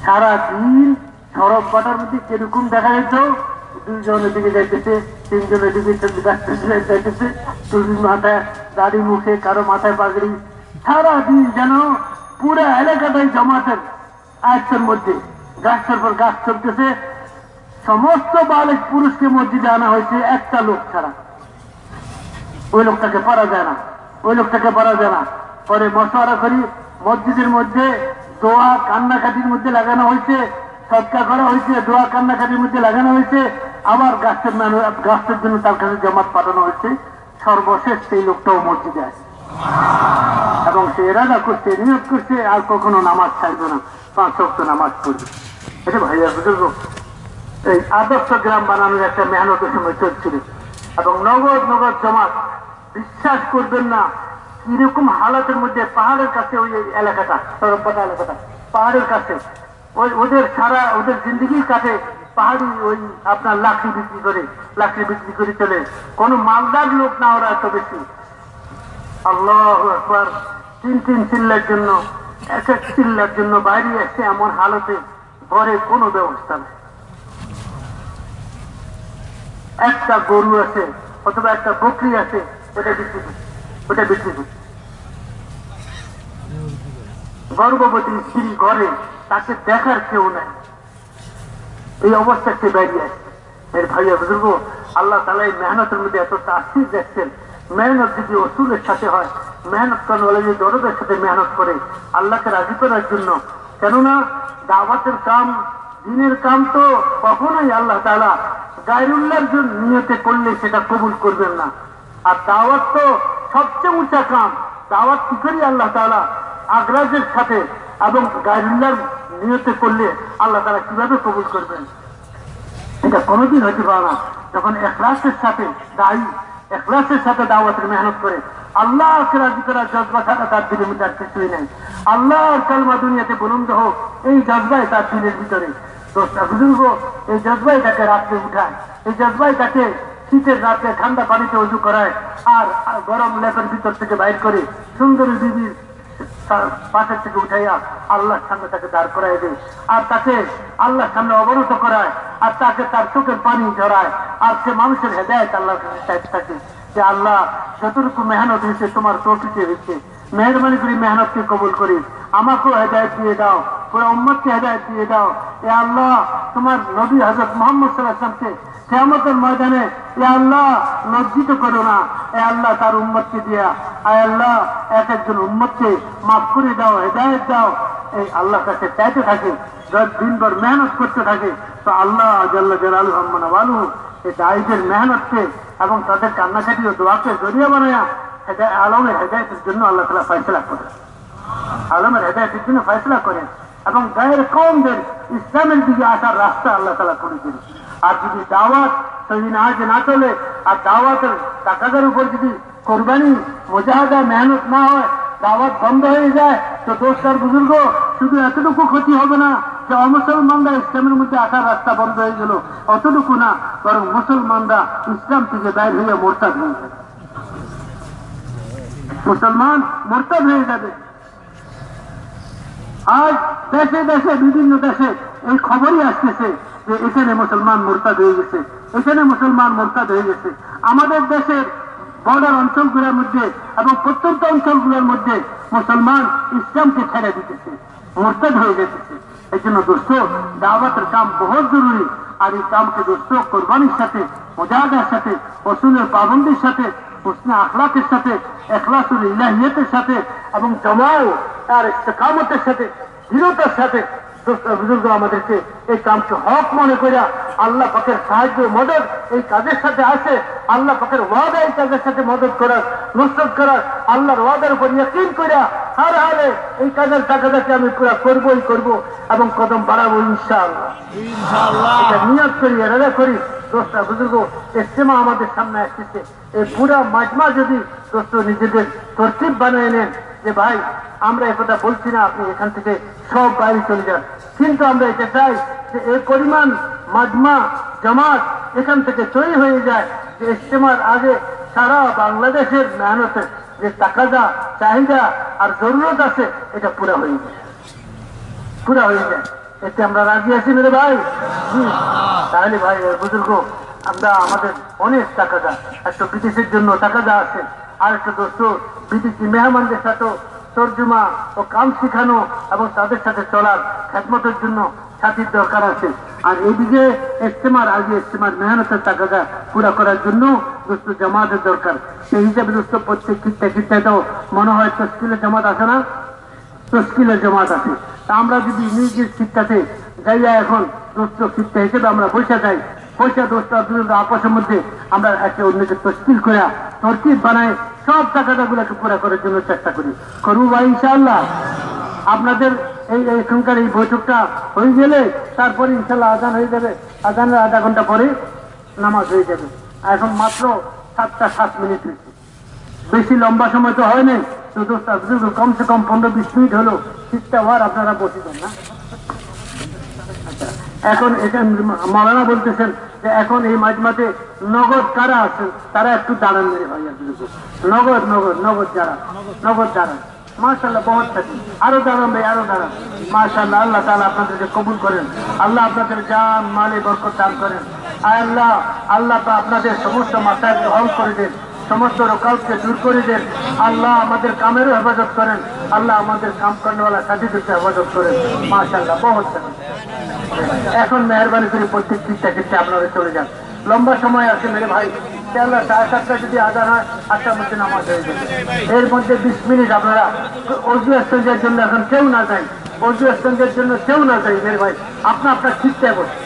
সারা দিন সড়ক পাটার মধ্যে কীরকম দেখা যেত দুইজনের দিকে যাইতেছে, তিনজনের দিকে যাইতেছে দুজন মাথায় দাড়ি, মুখে, কারও মাথায় পাগড়ি। সারা দিন যেন পুরো এলাকাটাই জমাতের আয়ত্তের মধ্যে। গাছের পর গাছ চলতেছে। সমস্ত বালিক পুরুষকে মসজিদে আনা হয়েছে একটা লোক ছাড়া। ওই লোকটাকে পারা যায় না। ওই লোকটাকে পারা যায় না। পরে মশওয়ারা করি মসজিদের মধ্যে দোয়া, কান্নাকাটির মধ্যে লাগানো হয়েছে। সৎকার করা হয়েছে, দোয়া কান্নাকাটির মধ্যে লাগানো হয়েছে। আবার গাছের মানুষ গাছের জন্য তার কাছে জমাত পাঠানো হয়েছে। সর্বশেষ সেই লোকটাও মসজিদে আছে। এবং সে এরাদা করছে নিয়োগ করছে, আর কখনো নামাজ ছাড়বে না। পাঁচ সপ্তাহ নামাজ পড়বে। এটা ভাইয়া বুঝুর্গ এই আদর্শ গ্রাম বানানোর একটা মেহনতের সময় চলছিল। এবং নগদ নগদ জমাত বিশ্বাস করবেন না, কীরকম হালাতের মধ্যে পাহাড়ের কাছে ওই এলাকাটা সরবপাতা এলাকাটা, পাহাড়ের কাছে। ওই ওদের সারা ওদের জিন্দগি কাটে পাহাড়ি ওই আপনার লাকড়ি বিক্রি করে, লাকড়ি বিক্রি করে চলে। কোনো মালদার লোক না ওরা এত বেশি। আল্লাহ একবার তিন তিন চিল্লার জন্য, এক এক চিল্লার জন্য বাইরে এসে এমন হালতে ঘরে কোনো ব্যবস্থা নেই। একটা গরু আছে অথবা একটা বকরি আছে, ওটা বিক্রি ওটা বিক্রি করছে। গর্ভবতী স্ত্রী ঘরে তাকে দেখার কেউ নাই। এই অবস্থা সে বেরিয়ে আসছে এর ভাইয়া বুজুর্গ, আল্লাহ তালা এই মেহনতের মধ্যে এত তাসির দেখছেন। মেহনত যদি অসুলের সাথে হয়, মেহনত করেন বলে যদি দরদের সাথে মেহনত করে, আল্লাহকে রাজি করার জন্য। কেননা, দাওয়াতের কাম, দিনের কাম তো কখনোই আল্লাহ তালা গায়রুল্লাহর জন্য নিয়তে করলে সেটা কবুল করবেন না। আর দাওয়াত তো সবচেয়ে উঁচা কাম। দাওয়াত কি করি আল্লাহ তালা আগ্রাজের সাথে এবং গায়রুল্লাহর নিয়তে করলে আল্লাহ তারা কীভাবে কবুল করবেন? এটা কোনোদিন হতে পারে না। যখন এখলাসের সাথে দায়ী, এখলাসের সাথে দাওয়াতের মেহনত করে আল্লাহকে রাজি করার জজবা ছাড়া তার দিলের মধ্যে আর কিছুই নাই। আল্লাহর কালমা দুনিয়াতে বুলন্দ হোক, এই জজবাই তার দিলের ভিতরে। দোষটা বুজুর্গ, এই জজবাই তাকে রাত্রে উঠায়, এই জজবাই তাকে শীতের রাতে ঠান্ডা পানিতে উজু করায় আর গরম লেপের ভিতর থেকে বাইর করে সুন্দরী বিবির তার পাশের থেকে উঠাইয়া আল্লাহর সামনে তাকে দাঁড় করাই দেয়। আর তাকে আল্লাহর সামনে অবনত করায়, আর তাকে তার চোখের পানি ঝরায়, আর সে মানুষের হেদায়ত আল্লাহর থাকে যে, আল্লাহ, যতটুকু মেহনত হয়েছে, তোমার প্রকৃতি হয়েছে। মেহরবানি করি মেহনতকে কবুল করি। আমাকেও হেদায়ত দিয়ে দাও, পুরো উম্মতকে হেদায়ত দিয়ে দাও। এ আল্লাহ, তোমার নবী হজরত মোহাম্মদ সাল্লাহামকে কেমতের ময়দানে এ আল্লাহ লজ্জিত করো না। এ আল্লাহ তার উম্মতকে দিয়া আয় আল্লাহ এক একজন উম্মতকে মাফ করে দাও, হেদায়ত দাও। এই আল্লাহ কাছে চাইতে থাকে দিনভর মেহনত করতে থাকে, তো আল্লাহ জাল্লা জালালু হাম্মানা বালু এই দায়ীদের মেহনতকে এবং তাদের কান্নাকাটি ও দোয়াকে জড়িয়ে বানায়া আলমের হেদায়তের জন্য আল্লাহ তালা ফয়সলা করে আলমের হেদায়তের জন্য ফয়সলা করেন এবং গায়ের কমদের ইসলামের দিকে আসার রাস্তা আল্লাহ তালা করে দিন আর যদি দাওয়াত সহি না যে না চলে, আর দাওয়াতের টাকাদের উপর যদি কোরবানি, মোজাহাদা, মেহনত না হয়, দাওয়াত বন্ধ হয়ে যায়, তো দোষটার বুজুর্গ, শুধু এতটুকু ক্ষতি হবে না যে অমুসলমানরা ইসলামের মধ্যে আসার রাস্তা বন্ধ হয়ে গেল। অতটুকু না, বরং মুসলমানরা ইসলাম থেকে বাইর হয়ে মোরতাদ হয়ে যাবে। মুসলমান মোরতাদ হয়ে যাবে। আজ দেশে দেশে, বিভিন্ন দেশে এই খবরই আসতেছে যে এখানে মুসলমান মোরতাদ হয়ে গেছে, এখানে মুসলমান মোরতাদ হয়ে গেছে। আমাদের দেশের বর্ডার অঞ্চলগুলোর মধ্যে এবং প্রত্যন্ত অঞ্চলগুলোর মধ্যে মুসলমান ইসলামকে ছেড়ে দিতেছে, মোরতাদ হয়ে যেতেছে এই জন্য দোস্ত, দাওয়াতের কাম বহুত জরুরি, আর এই কামকে দোস্ত কোরবানির সাথে, মোজাহাদের সাথে, রসুলের পাবন্দির সাথে হোসনে আখলাকের সাথে এখলাসুল ইলাহিয়তের সাথে এবং জমাও তার ইস্তেকামতের সাথে দৃঢ়তার সাথে বুজুর্গ আমাদেরকে এই কামকে হক মনে করিয়া আল্লাহ পাকের সাহায্য মদত এই কাজের সাথে আছে আল্লাহ পাকের ওয়াদা এই কাজের সাথে মদত করার নসরত করার আল্লাহর ওয়াদার উপর ইয়াকিন করিয়া হার হারে এই কাজের টাকাটাকে আমি পুরা করবই করব এবং কদম বাড়াবো ইনশাআল্লাহ। এটা নিয়ত করি এরাদা করি। দোস্তা বুজুর্গ ইস্তেমা আমাদের সামনে আসতেছে। এই পুরা মাজমা যদি দোস্ত নিজেদের তরতিব বানিয়ে নেন যে ভাই, আমরা একথা বলছি না, আপনি এখান থেকে সব বাইরে চলে যান। কিন্তু আমরা এটা চাই যে এই পরিমাণ মাজমা জামাত এখান থেকে তৈরি হয়ে যায়, যে ইস্তেমার আগে সারা বাংলাদেশের মেহনতের যে তাকাদা চাহিদা আর জরুরত আছে, এটা পুরা হয়ে যায়। পুরা হয়ে যায়। এতে আমরা রাজি আছি মেরে ভাই। তাহলে ভাই বুজুর্গ, আমরা আমাদের অনেক টাকা দা একটা বিদেশের জন্য টাকা দা আছে। আর একটা দোস্ত বিদেশি মেহমানদের সাথে তর্জমা ও কাম শিখানো এবং তাদের সাথে চলার খেদমতের জন্য সাথীর দরকার আছে। আর এদিকে ইস্তেমার আগে ইস্তেমার মেহনতের টাকাটা পুরা করার জন্য দোস্ত জামাতের দরকার। সেই হিসাবে দোস্ত প্রত্যেক খিটটা তো মনে হয় তস্কিলের জামাত আছে না? তস্কিলের জমাত আছে তা আমরা যদি নিজের শিক্ষাতে যাইয়া এখন দোস্ত শিক্ষা হিসেবে আমরা পয়সা যাই পয়সা দুজন আপসের মধ্যে আমরা একে অন্যকে তস্কিল করে তরকিব বানাই সব টাকাটা গুলাকে পুরা করার জন্য চেষ্টা করি। করব ভাই, ইনশাআল্লাহ। আপনাদের এই এখানকার এই বৈঠকটা হয়ে গেলে তারপরে ইনশাল্লাহ আজান হয়ে যাবে। আজানের আধা ঘণ্টা পরে নামাজ হয়ে যাবে। এখন মাত্র সাতটা সাত মিনিট হয়েছে। বেশি লম্বা সময় তো হয়নি। তো দোস্ত কমসে কম পনেরো বিশ মিনিট হলো। শীতটা হওয়ার আপনারা বসে যান না। এখন এখানে মালানা বলতেছেন যে এখন এই মাঝমাতে নগদ কারা আছেন? তারা একটু দাঁড়ান মেরে ভাই নগদ নগদ নগদ যারা, নগদ দাঁড়ান মাশাল্লাহ বহুত থাকি। আরও দাঁড়ান ভাই, আরও দাঁড়ান। মাশাল্লাহ আল্লাহ তাআলা আপনাদেরকে কবুল করেন। আল্লাহ আপনাদের জান মালে বরকত দান করেন। আল্লাহ আল্লাহ আপনাদের সমস্ত মাথাকে হল করে দেন। সমস্ত রোকালকে দূর করে দেন। আল্লাহ আমাদের কামেরও হেফাজত করেন। আল্লাহ আমাদের কাম করেনা সাথীদেরকে হেফাজত করেন। মাশাল্লাহ বহুত এখন মেহরবানি করে প্রত্যেক চিন্তা ক্ষেত্রে আপনারা চলে যান। লম্বা সময় আছে মেরে ভাই। সাড়ে সাতটা যদি হয় মধ্যে হয়ে এর মধ্যে বিশ মিনিট আপনারা জন্য এখন কেউ না জন্য কেউ না যায় ভাই। আপনা আপনার ঠিকঠাক বসে।